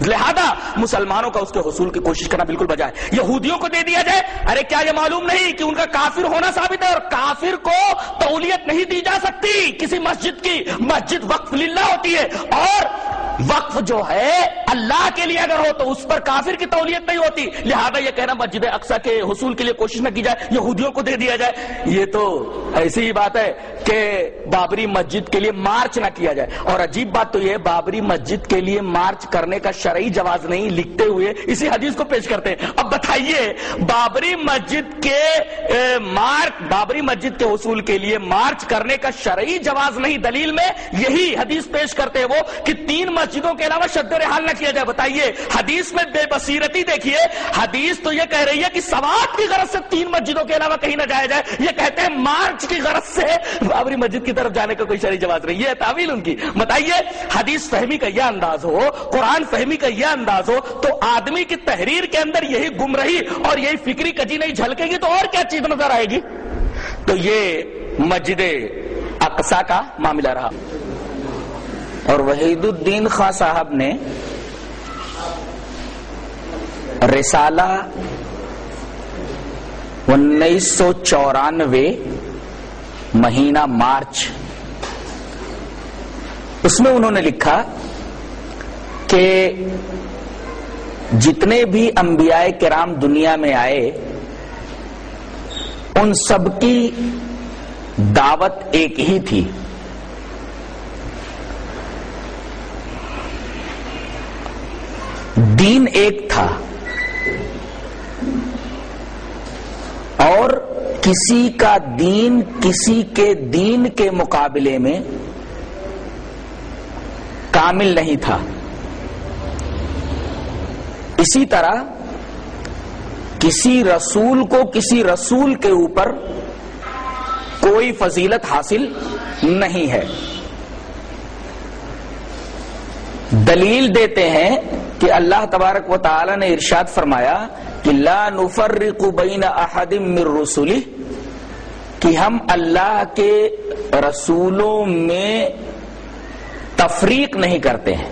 لہذا مسلمانوں کا اس کے حصول کی کوشش کرنا بالکل بجائے۔ یہودیوں کو دے دیا جائے۔ ارے کیا یہ معلوم نہیں کہ ان کا کافر ہونا ثابت ہے اور کافر کو تولیت نہیں دی جا سکتی کسی مسجد کی۔ مسجد وقف للہ ہوتی ہے اور وقف جو ہے، اللہ کے لیے اگر ہو تو اس پر کافر کی تولیت نہیں ہوتی۔ لہذا یہ کہنا مسجد اقسا کے حصول کے لیے کوشش نہ کی جائے، یہودیوں کو دے دیا جائے۔ یہ تو ایسی ہی بات ہے کہ بابری مسجد کے لیے مارچ نہ کیا جائے۔ اور عجیب بات تو یہ بابری مسجد کے لیے مارچ کرنے کا شرعی جواز نہیں لکھتے ہوئے اسی حدیث کو پیش کرتے ہیں۔ اب بتائیے، بابری مسجد کے مارچ، بابری مسجد کے حصول کے لیے مارچ کرنے کا شرعی جواز نہیں، دلیل میں یہی حدیث پیش کرتے ہیں وہ کہ تین مسجدوں کے علاوہ شد رحال نہ کیا جائے، بتائیے، حدیث میں بے بصیرتی دیکھیے، حدیث تو یہ کہہ رہی ہے کہ سواب کی غرض سے تین مسجدوں کے علاوہ کہیں نہ جایا جائے، یہ کہتے ہیں مارچ کی غرض سے بابری مسجد کی طرف جانے کا کوئی شرعی جواز نہیں، یہ تعویل ان کی۔ بتائیے، حدیث فہمی کا یہ انداز ہو، قرآن فہمی کا یہ انداز ہو، تو آدمی کی تحریر کے اندر یہی گم رہی اور یہی فکری کجی نہیں جھلکے گی، تو اور کیا چیز نظر آئے گی؟ تو یہ مسجد اقسا کا معاملہ رہا۔ اور وحید الدین خان صاحب نے رسالہ انیس سو چورانوے مہینہ مارچ، اس میں انہوں نے لکھا کہ جتنے بھی انبیاء کرام دنیا میں آئے، ان سب کی دعوت ایک ہی تھی۔ دین ایک تھا۔ اور کسی کا دین کسی کے دین کے مقابلے میں کامل نہیں تھا۔ اسی طرح کسی رسول کو کسی رسول کے اوپر کوئی فضیلت حاصل نہیں ہے۔ دلیل دیتے ہیں کہ اللہ تبارک و تعالی نے ارشاد فرمایا کہ لا نفرق بین احد من رسولی کہ ہم اللہ کے رسولوں میں تفریق نہیں کرتے ہیں۔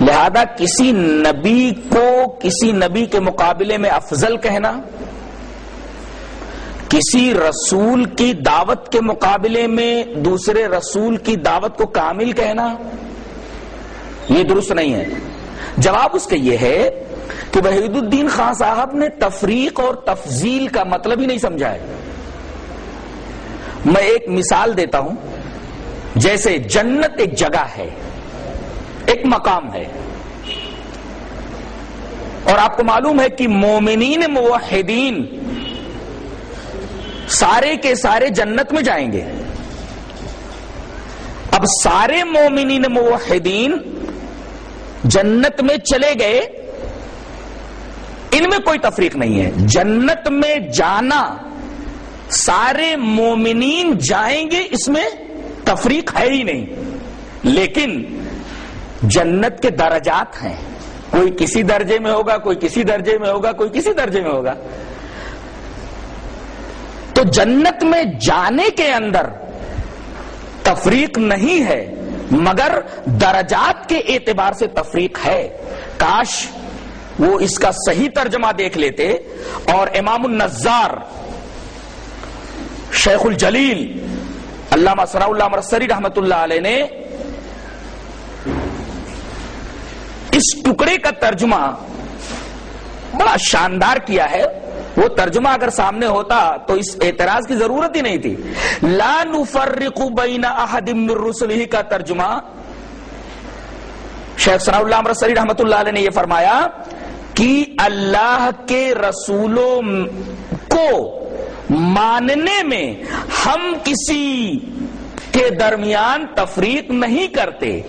لہذا کسی نبی کو کسی نبی کے مقابلے میں افضل کہنا کسی رسول کی دعوت کے مقابلے میں دوسرے رسول کی دعوت کو کامل کہنا یہ درست نہیں ہے۔ جواب اس کا یہ ہے کہ وحید الدین خان صاحب نے تفریق اور تفضیل کا مطلب ہی نہیں سمجھا ہے۔ میں ایک مثال دیتا ہوں۔ جیسے جنت ایک جگہ ہے، ایک مقام ہے۔ اور آپ کو معلوم ہے کہ مومنین موحدین سارے کے سارے جنت میں جائیں گے۔ اب سارے مومنین موحدین جنت میں چلے گئے، ان میں کوئی تفریق نہیں ہے۔ جنت میں جانا، سارے مومنین جائیں گے، اس میں تفریق ہے ہی نہیں۔ لیکن جنت کے درجات ہیں۔ کوئی کسی درجے میں ہوگا، کوئی کسی درجے میں ہوگا، کوئی کسی درجے میں ہوگا۔ تو جنت میں جانے کے اندر تفریق نہیں ہے، مگر درجات کے اعتبار سے تفریق ہے۔ کاش وہ اس کا صحیح ترجمہ دیکھ لیتے اور امام النزار شیخ الجلیل، علامہ سرا اللہ مرسری رحمت اللہ علیہ نے اس ٹکڑے کا ترجمہ بڑا شاندار کیا ہے۔ وہ ترجمہ اگر سامنے ہوتا تو اس اعتراض کی ضرورت ہی نہیں تھی۔ لا نفرق بین احد من رسلہ کا ترجمہ۔ شیخ ثناء اللہ امرسری رحمت اللہ علیہ نے یہ فرمایا کہ اللہ کے رسولوں کو ماننے میں ہم کسی کے درمیان تفریق نہیں کرتے۔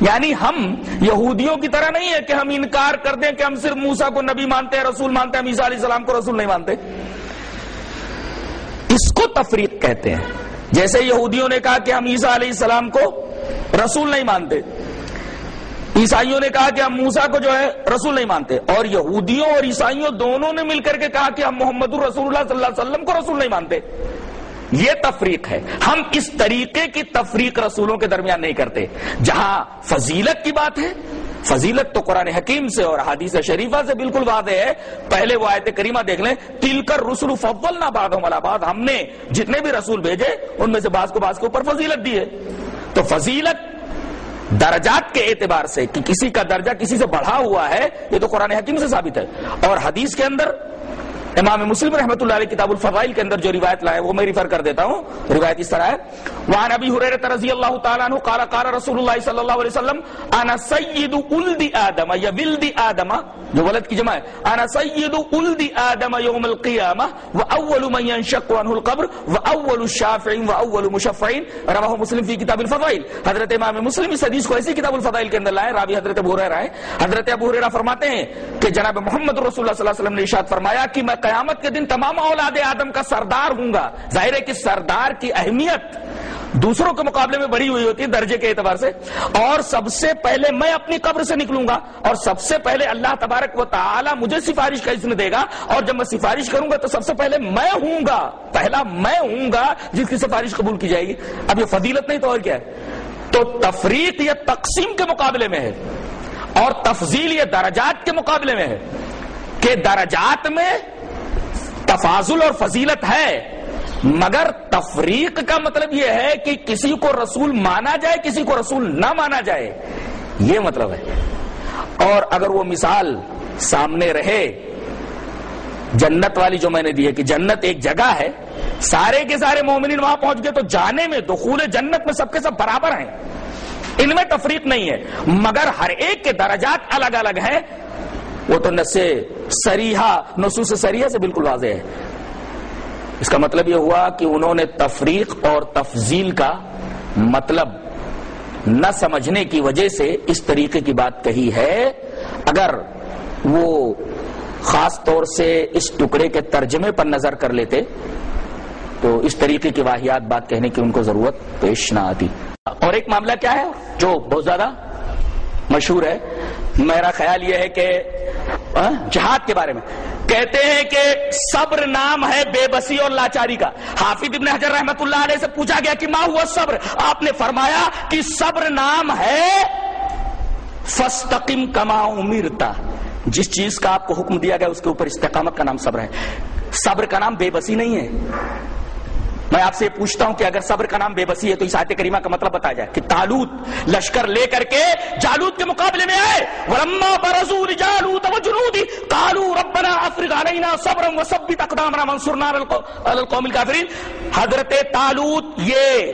یعنی ہم یہودیوں کی طرح نہیں ہے کہ ہم انکار کر دیں کہ ہم صرف موسا کو نبی مانتے ہیں، رسول مانتے ہیں ہم عیسیٰ علیہ السلام کو رسول نہیں مانتے۔ اس کو تفریق کہتے ہیں۔ جیسے یہودیوں نے کہا کہ ہم عیسیٰ علیہ السلام کو رسول نہیں مانتے، عیسائیوں نے کہا کہ ہم موسا کو جو ہے رسول نہیں مانتے، اور یہودیوں اور عیسائیوں دونوں نے مل کر کے کہا کہ ہم محمد الرسول اللہ صلی اللہ علیہ وسلم کو رسول نہیں مانتے۔ یہ تفریق ہے۔ ہم اس طریقے کی تفریق رسولوں کے درمیان نہیں کرتے۔ جہاں فضیلت کی بات ہے، فضیلت تو قرآن حکیم سے اور حدیث شریفہ سے بالکل واضح ہے۔ پہلے وہ آیت کریمہ دیکھ لیں۔ تل کر رسول فضل نہ باد باد ہم نے جتنے بھی رسول بھیجے، ان میں سے بعض کو بعض کے اوپر فضیلت دی ہے۔ تو فضیلت درجات کے اعتبار سے کہ کسی کا درجہ کسی سے بڑھا ہوا ہے، یہ تو قرآن حکیم سے ثابت ہے۔ اور حدیث کے اندر امام مسلم رحمۃ اللہ علیہ کتاب الفضائل کے اندر جو روایت لائے، وہ میں ریفر کر دیتا ہوں۔ روایت اس طرح ہے۔ وعن ابی حریرہ رضی اللہ تعالی عنہ قال قال رسول اللہ صلی اللہ علیہ وسلم، انا سید ولد آدم، یا ولد آدم. جو ولد کی جمع ہے۔ انا سید ولد آدم یوم القیامہ واول من ينشق عنه القبر واول الشافعین واول مشفعین. رواه مسلم فی کتاب الفضائل۔ حضرت امام مسلم اس حدیث کو ایسی کتاب الفضائل کے اندر لائے، راوی حضرت ابو ہریرہ ہیں۔ حضرت ابو ہریرہ فرماتے ہیں کہ جناب محمد رسول اللہ صلی اللہ علیہ وسلم نے ارشاد فرمایا کہ میں قیامت کے دن تمام اولاد آدم کا سردار ہوں گا۔ ظاہر ہے کہ سردار کی اہمیت دوسروں کے مقابلے میں بڑی ہوئی ہوتی ہے درجے کے اعتبار سے۔ اور سب سے پہلے میں اپنی قبر سے نکلوں گا اور سب سے پہلے اللہ تبارک و تعالی مجھے سفارش کا اذن دے گا۔ اور جب میں سفارش کروں گا تو سب سے پہلے میں ہوں گا۔ پہلا میں ہوں گا جس کی سفارش قبول کی جائے گی۔ اب یہ فضیلت نہیں تو اور کیا ہے؟ تو تفریق یا تقسیم کے مقابلے میں ہے۔ اور تفضیل یا درجات کے مقابلے میں ہے کہ درجات میں تفاضل اور فضیلت ہے۔ مگر تفریق کا مطلب یہ ہے کہ کسی کو رسول مانا جائے، کسی کو رسول نہ مانا جائے۔ یہ مطلب ہے۔ اور اگر وہ مثال سامنے رہے، جنت والی جو میں نے دی ہے کہ جنت ایک جگہ ہے، سارے کے سارے مومنین وہاں پہنچ گئے تو جانے میں دخول جنت میں سب کے سب برابر ہیں۔ ان میں تفریق نہیں ہے۔ مگر ہر ایک کے درجات الگ الگ ہیں۔ وہ تو نس سریحا نصوص سریحا سے بالکل واضح ہے۔ اس کا مطلب یہ ہوا کہ انہوں نے تفریق اور تفضیل کا مطلب نہ سمجھنے کی وجہ سے اس طریقے کی بات کہی ہے۔ اگر وہ خاص طور سے اس ٹکڑے کے ترجمے پر نظر کر لیتے، تو اس طریقے کی واحد بات کہنے کی ان کو ضرورت پیش نہ آتی۔ اور ایک معاملہ کیا ہے جو بہت زیادہ مشہور ہے۔ میرا خیال یہ ہے کہ جہاد کے بارے میں۔ کہتے ہیں کہ صبر نام ہے بے بسی اور لاچاری کا۔ حافظ ابن حجر رحمت اللہ علیہ سے پوچھا گیا کہ ماں ہوا صبر؟ آپ نے فرمایا کہ صبر نام ہے فستقم کما امیرتا۔ جس چیز کا آپ کو حکم دیا گیا اس کے اوپر استقامت کا نام صبر ہے۔ صبر کا نام بے بسی نہیں ہے۔ میں آپ سے پوچھتا ہوں کہ اگر صبر کا نام بے بسی ہے تو اس آیت کریمہ کا مطلب بتایا جائے کہ تالوت لشکر لے کر کے جالوت کے مقابلے میں آئے۔ ولما برزوا لجالوت وجنودی قالوا ربنا افرغ علينا صبرا وثبت اقدامنا وانصرنا على القوم الكافرين۔ حضرت تالوت یہ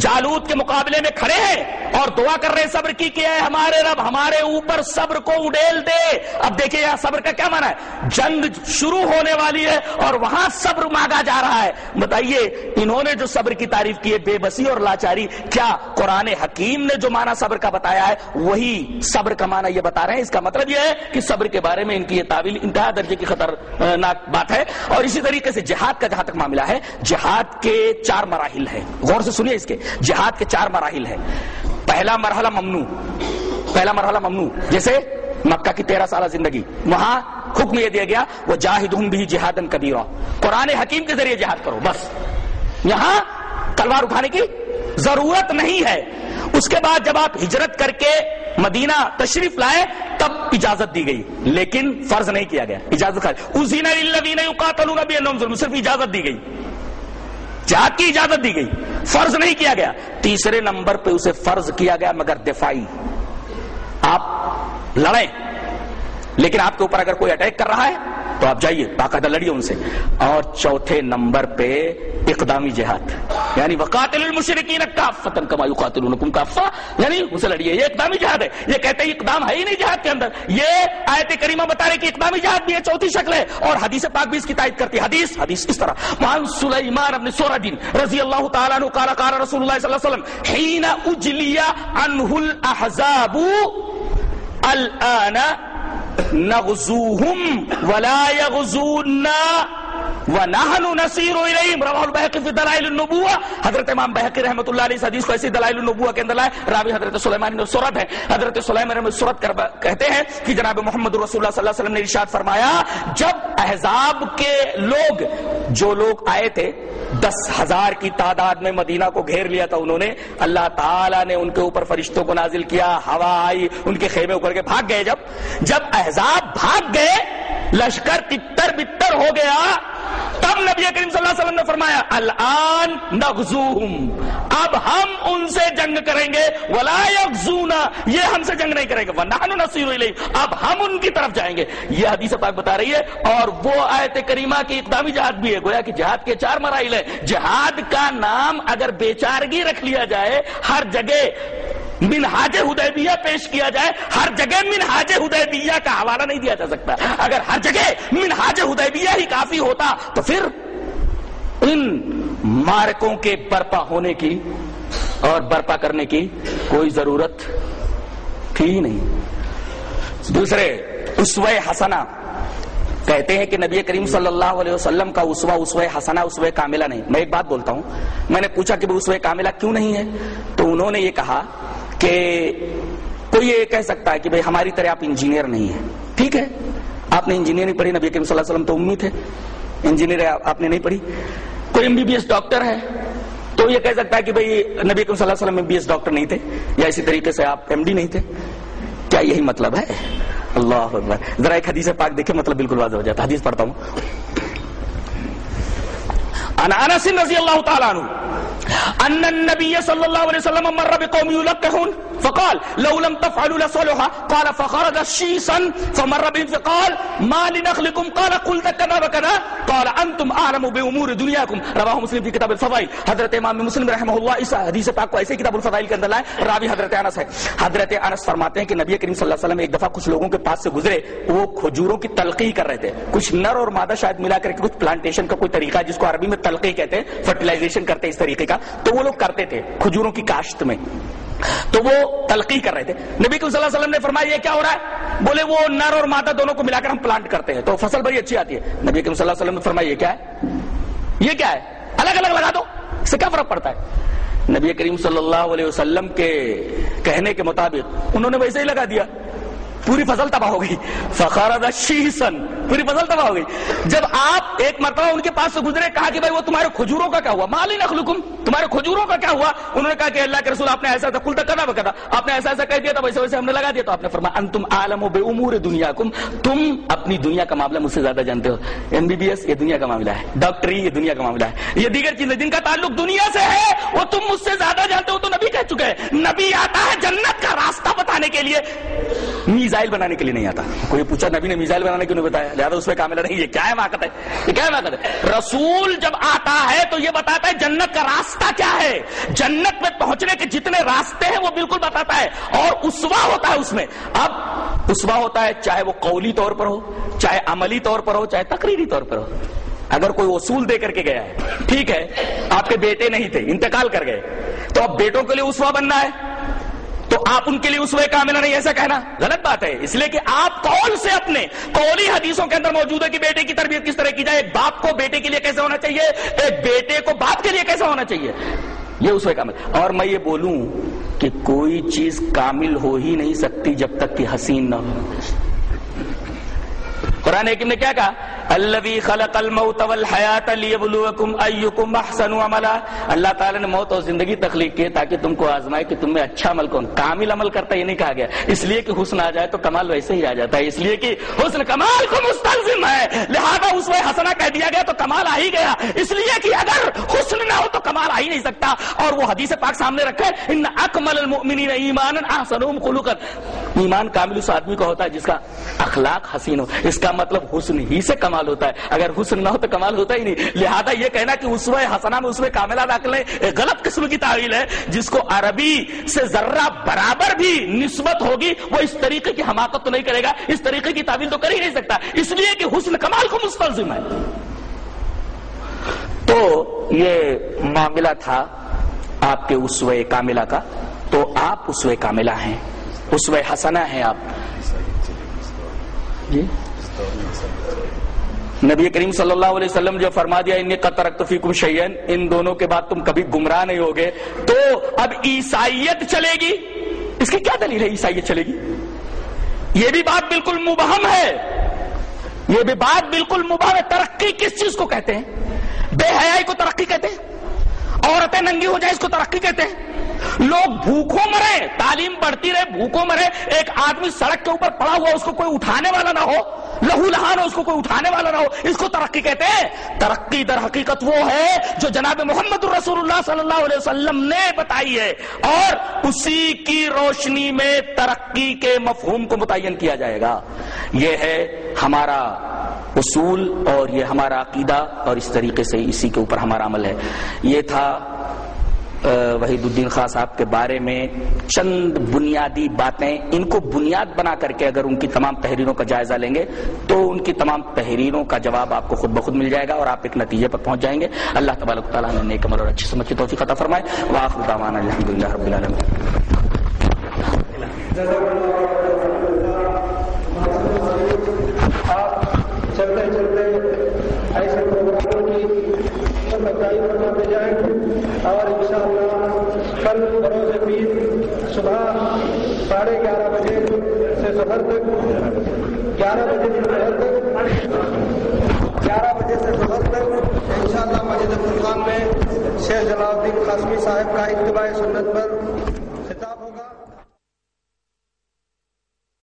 جالوت کے مقابلے میں کھڑے ہیں اور دعا کر رہے صبر کی کہ اے ہمارے رب، ہمارے اوپر صبر کو اڈیل دے۔ اب دیکھیں یہاں صبر کا کیا مانا ہے؟ جنگ شروع ہونے والی ہے اور وہاں صبر مانگا جا رہا ہے۔ بتائیے، انہوں نے جو صبر کی تعریف کی ہے، بے بسی اور لاچاری، کیا قرآن حکیم نے جو مانا صبر کا بتایا ہے، وہی صبر کا مانا یہ بتا رہے ہیں؟ اس کا مطلب یہ ہے کہ صبر کے بارے میں ان کی یہ تعویل انتہا درجے کی خطرناک بات ہے۔ اور اسی طریقے سے جہاد کا جہاں تک معاملہ ہے، جہاد کے چار مراحل ہیں۔ غور سے سنیے اس کے۔ جہاد کے چار مراحل ہیں۔ پہلا مرحلہ ممنوع۔ پہلا مرحلہ ممنوع۔ جیسے مکہ کی تیرہ سالہ زندگی۔ وہاں حکم یہ دیا گیا وہ جاہد بھی جہاد کبیرہ۔ قرآن حکیم کے ذریعے جہاد کرو، بس۔ یہاں تلوار اٹھانے کی ضرورت نہیں ہے۔ اس کے بعد جب آپ ہجرت کر کے مدینہ تشریف لائے، تب اجازت دی گئی۔ لیکن فرض نہیں کیا گیا۔ اجازت اسی صرف اجازت دی گئی۔ جہاد کی اجازت دی گئی، فرض نہیں کیا گیا۔ تیسرے نمبر پہ اسے فرض کیا گیا مگر دفاعی۔ آپ لڑیں۔ لیکن آپ کے اوپر اگر کوئی اٹیک کر رہا ہے، تو آپ جائیے، باقاعدہ لڑیے ان سے۔ اور چوتھے نمبر پہ اقدامی جہاد۔ یعنی وقاتل المشرقین کافتا کما یقاتلونکم کافا یعنی اسے لڑیے، یہ اقدامی جہاد ہے۔ یہ کہتے ہیں اقدام ہے ہی نہیں جہاد کے اندر۔ یہ آیت کریمہ بتا رہے کہ اقدامی جہاد بھی ہے، چوتھی شکل ہے۔ اور حدیث پاک بھی اس کی تائید کرتی ہے۔ حدیث حدیث اس طرح۔ مان سلیمان ابن سورہ رضی اللہ تعالیٰ عنہ قال قال رسول اللہ صلی اللہ علیہ وسلم حین اجلیا عنہ الاحزاب الان نغزوہم ولا یغزونا ونحن نسیر الیہم رواه البیہقی فی دلائل النبوہ حضرت امام بہقی رحمۃ اللہ علیہ حدیث کو ایسی دلائل النبوہ کے اندر لائے. راوی حضرت سلیمان بن سورت ہے. حضرت سلیمان بن سورت کہتے ہیں کہ جناب محمد رسول اللہ صلی اللہ علیہ وسلم نے ارشاد فرمایا، جب احزاب کے لوگ جو لوگ آئے تھے، دس ہزار کی تعداد میں مدینہ کو گھیر لیا تھا انہوں نے، اللہ تعالیٰ نے ان کے اوپر فرشتوں کو نازل کیا، ہوا آئی، ان کے خیمے اکڑ کے بھاگ گئے. جب جب احزاب بھاگ گئے، لشکر تتر بتر ہو گیا تب نبی کریم صلی اللہ علیہ وسلم نے فرمایا، الان نغزوہم۔ اب ہم ان سے جنگ کریں گے، ولا یغزونا۔ یہ ہم سے جنگ نہیں کریں گے۔ ونحن نصیر الیہم اب ہم ان کی طرف جائیں گے۔ یہ حدیث پاک بتا رہی ہے، اور وہ آیت کریمہ کی اقدامی جہاد بھی ہے۔ گویا کہ جہاد کے چار مراحل ہے جہاد کا نام اگر بیچارگی رکھ لیا جائے، ہر جگہ منہاج حدیبیہ پیش کیا جائے، ہر جگہ منہاج حدیبیہ کا حوالہ نہیں دیا جا سکتا۔ اگر ہر جگہ منہاج حدیبیہ ہی کافی ہوتا، تو پھر ان مارکوں کے برپا ہونے کی اور برپا کرنے کی کوئی ضرورت تھی نہیں۔ دوسرے، اسوہ حسنہ۔ کہتے ہیں کہ نبی کریم صلی اللہ علیہ وسلم کا اسوا اسوہ حسنہ، اسوہ کاملہ نہیں۔ میں ایک بات بولتا ہوں۔ میں نے پوچھا کہ اسوہ کاملہ کیوں نہیں ہے؟ تو انہوں نے یہ کہا کہ کوئی یہ کہہ سکتا ہے کہ بھئی ہماری طرح آپ انجینئر نہیں ہیں۔ ٹھیک ہے۔ آپ نے انجینئرنگ پڑھی، نبی کریم صلی اللہ علیہ وسلم تو امید ہے۔ انجینئر آپ نے نہیں پڑھی۔ کوئی M B B S doctor ہے، تو یہ کہہ سکتا ہے کہ بھئی نبی کریم صلی اللہ علیہ وسلم ایم بی ایس ڈاکٹر نہیں تھے، یا اسی طریقے سے آپ ایم ڈی نہیں تھے۔ کیا یہی مطلب ہے؟ اللہ اکبر۔ ذرا ایک حدیث پاک دیکھیں مطلب بالکل واضح ہو جاتا حدیث پڑھتا ہوں۔ عن انس رضی اللہ تعالی عنہ ان النبي صلی اللہ علیہ وسلم مر بقوم یلقحون فقال، لو لم تفعلوا لصلح قال، فخرج شيسا فمر بهم، فقال، ما لنخلكم قال، قلت كذا وكذا. قال انتم اعلم بامور دنياكم. رواه مسلم في كتاب الفضائل. حضرت امام مسلم رحمہ اللہ اس حدیث پاک کو ایسے کتاب الفضائل کے اندر لائے. راوی حضرت انس ہے. حضرت انس فرماتے ہیں کہ نبی کریم صلی اللہ علیہ وسلم ایک دفعہ کچھ لوگوں کے پاس سے گزرے. وہ کھجوروں کی تلقی کر رہے تھے. کچھ نر اور مادہ شاید ملا کر کے کچھ پلانٹیشن کا کوئی طریقہ جس کو عربی میں تلقی کہتے ہیں. فرٹیلائزیشن کرتے ہیں اس طریقے کا. تو وہ لوگ کرتے تھے کھجوروں کی کاشت میں۔ تو وہ تلقی کر رہے تھے۔ نبی صلی اللہ علیہ وسلم نے فرمایا، یہ کیا ہو رہا ہے؟ بولے، وہ نر اور مادہ دونوں کو ملا کر ہم پلانٹ کرتے ہیں۔ تو فصل بڑی اچھی آتی ہے۔ نبی صلی اللہ علیہ وسلم نے فرمایا، یہ کیا ہے؟ یہ کیا ہے؟ الگ الگ لگا دو۔ اس سے کیا فرق پڑتا ہے؟ نبی کریم صلی اللہ علیہ وسلم کے کہنے کے مطابق انہوں نے ویسے ہی لگا دیا۔ پوری فصل تباہ ہو گئی۔ فخر شیسن پوری فصل تباہ ہو گئی۔ جب آپ ایک مرتبہ ان کے پاس سے گزرے، کہا کہ بھائی وہ تمہارے کھجوروں کا کیا ہوا؟ مالی نخلکم، تمہارے کھجوروں کا کیا ہوا؟ انہوں نے کہا کہ اللہ کے رسول، آپ نے ایسا تھا کل تک کرنا بکتا آپ نے ایسا ایسا کہہ دیا تھا ویسے ویسے ہم نے لگا دیا۔ تو آپ نے فرمایا، انتم عالم و بے امور دنیا کم تم اپنی دنیا کا معاملہ مجھ سے زیادہ جانتے ہو۔ ایم بی بی ایس یہ دنیا کا معاملہ ہے۔ ڈاکٹری e، یہ دنیا کا معاملہ ہے۔ یہ دیگر چیزیں جن کا تعلق دنیا سے ہے، وہ تم مجھ سے زیادہ جانتے ہو، تو نبی کہہ چکے ہیں۔ نبی آتا ہے جنت کا راستہ بتانے کے لیے۔ میزا میزائل بنانے کے لیے نہیں آتا کوئی پوچھا نبی نے میزائل بنانے کیوں نہیں بتایا لہٰذا اس پہ کامل نہیں یہ کیا ہے ہے یہ کیا ہے ہے رسول جب آتا ہے تو یہ بتاتا ہے جنت کا راستہ کیا ہے جنت میں پہنچنے کے جتنے راستے ہیں وہ بالکل بتاتا ہے اور اسوا ہوتا ہے اس میں اب اسوا ہوتا ہے چاہے وہ قولی طور پر ہو چاہے عملی طور پر ہو چاہے تقریری طور پر ہو اگر کوئی اصول دے کر کے گیا ہے ٹھیک ہے آپ کے بیٹے نہیں تھے انتقال کر گئے تو اب بیٹوں کے لیے اسوا بننا ہے تو آپ ان کے لیے اس وقت کاملہ نہیں، ایسا کہنا غلط بات ہے۔ اس لیے کہ آپ کون سے اپنے قولی حدیثوں کے اندر موجود ہے کہ بیٹے کی تربیت کس طرح کی جائے؟ ایک باپ کو بیٹے کے لیے کیسے ہونا چاہیے؟ ایک بیٹے کو باپ کے لیے کیسے ہونا چاہیے؟ یہ اس وقت کامل اور میں یہ بولوں کہ کوئی چیز کامل ہو ہی نہیں سکتی جب تک کہ حسین نہ ہو۔ قرآن حکیم نے کیا کہا؟ الذي خلق الموت والحیات لیبلوکم ایکم احسن عملا۔ اللہ تعالی نے موت اور زندگی تخلیق کی تاکہ تم کو آزمائے کہ تم میں اچھا عمل کون، کامل عمل کرتا یہ نہیں کہا گیا۔ اس لیے کہ حسن آ جائے تو کمال ویسے ہی آ جاتا ہے۔ اس لیے کہ حسن کمال کو مستلزم ہے۔ لہذا اس میں حسنا کہہ دیا گیا تو کمال آ ہی گیا۔ اس لیے کہ اگر حسن نہ ہو تو کمال آ ہی نہیں سکتا۔ اور وہ حدیث پاک سامنے رکھے، ان اکمل المؤمنین ایمانا احسنهم خلقا۔ ایمان کامل اس آدمی کا ہوتا ہے جس کا اخلاق حسین ہو، اس کا مطلب حسن ہی سے کمال ہوتا ہے۔ اگر حسن نہ ہو تو کمال ہوتا ہی نہیں۔ لہذا یہ کہنا کہ اس میں حسنا میں اس میں کاملہ داخل ہے۔ ایک غلط قسم کی تعویل ہے۔ جس کو عربی سے ذرہ برابر بھی نسبت ہوگی، وہ اس طریقے کی حماقت تو نہیں کرے گا۔ اس طریقے کی تعویل تو کر ہی نہیں سکتا۔ اس لیے کہ حسن کمال کو مستلزم ہے۔ تو یہ معاملہ تھا آپ کے اسوہ کاملہ کا۔ تو آپ اسوہ کاملہ ہیں۔ اسوہ حسنہ ہیں آپ۔ جی؟ نبی کریم صلی اللہ علیہ وسلم جو فرما دیا ان کا فیکم شیئن ان دونوں کے بعد تم کبھی گمراہ نہیں ہوگے۔ تو اب عیسائیت چلے گی۔ اس کی کیا دلیل ہے عیسائیت چلے گی؟ یہ بھی بات بالکل مبہم ہے۔ یہ بھی بات بالکل مبہم ہے۔ ترقی کس چیز کو کہتے ہیں؟ بے حیائی کو ترقی کہتے ہیں؟ عورتیں ننگی ہو جائے اس کو ترقی کہتے ہیں۔ لوگ بھوکوں مرے، تعلیم بڑھتی رہے، بھوکوں مرے، ایک آدمی سڑک کے اوپر پڑا ہوا اس کو کوئی اٹھانے والا نہ ہو، لہو لہان اس کو کوئی اٹھانے والا نہ ہو، اس کو ترقی کہتے ہیں۔ ترقی در حقیقت وہ ہے جو جناب محمد الرسول اللہ صلی اللہ علیہ وسلم نے بتائی ہے، اور اسی کی روشنی میں ترقی کے مفہوم کو متعین کیا جائے گا۔ یہ ہے ہمارا اصول اور یہ ہمارا عقیدہ، اور اس طریقے سے اسی کے اوپر ہمارا عمل ہے۔ یہ تھا وحید الدین خان صاحب کے بارے میں چند بنیادی باتیں ان کو بنیاد بنا کر کے اگر ان کی تمام تحریروں کا جائزہ لیں گے تو ان کی تمام تحریروں کا جواب آپ کو خود بخود مل جائے گا اور آپ ایک نتیجے پر پہنچ جائیں گے۔ اللہ تبارک تعالیٰ نے نیک عمل اور اچھی سمجھ کی توفیق عطا فرمائے۔ واخر دعوانا الحمدللہ رب العالمین چلتے چلتے ایسے پروگراموں کی تعلیم فرماتے جائیں اور انشاءاللہ کل بروز پیر صبح ساڑھے گیارہ بجے سے سفر تک گیارہ بجے سے سفر تک، گیارہ بجے سے سفر تک، انشاءاللہ مسجد فرقان میں شیخ جلال الدین قاسمی صاحب کا اتباع سنت پر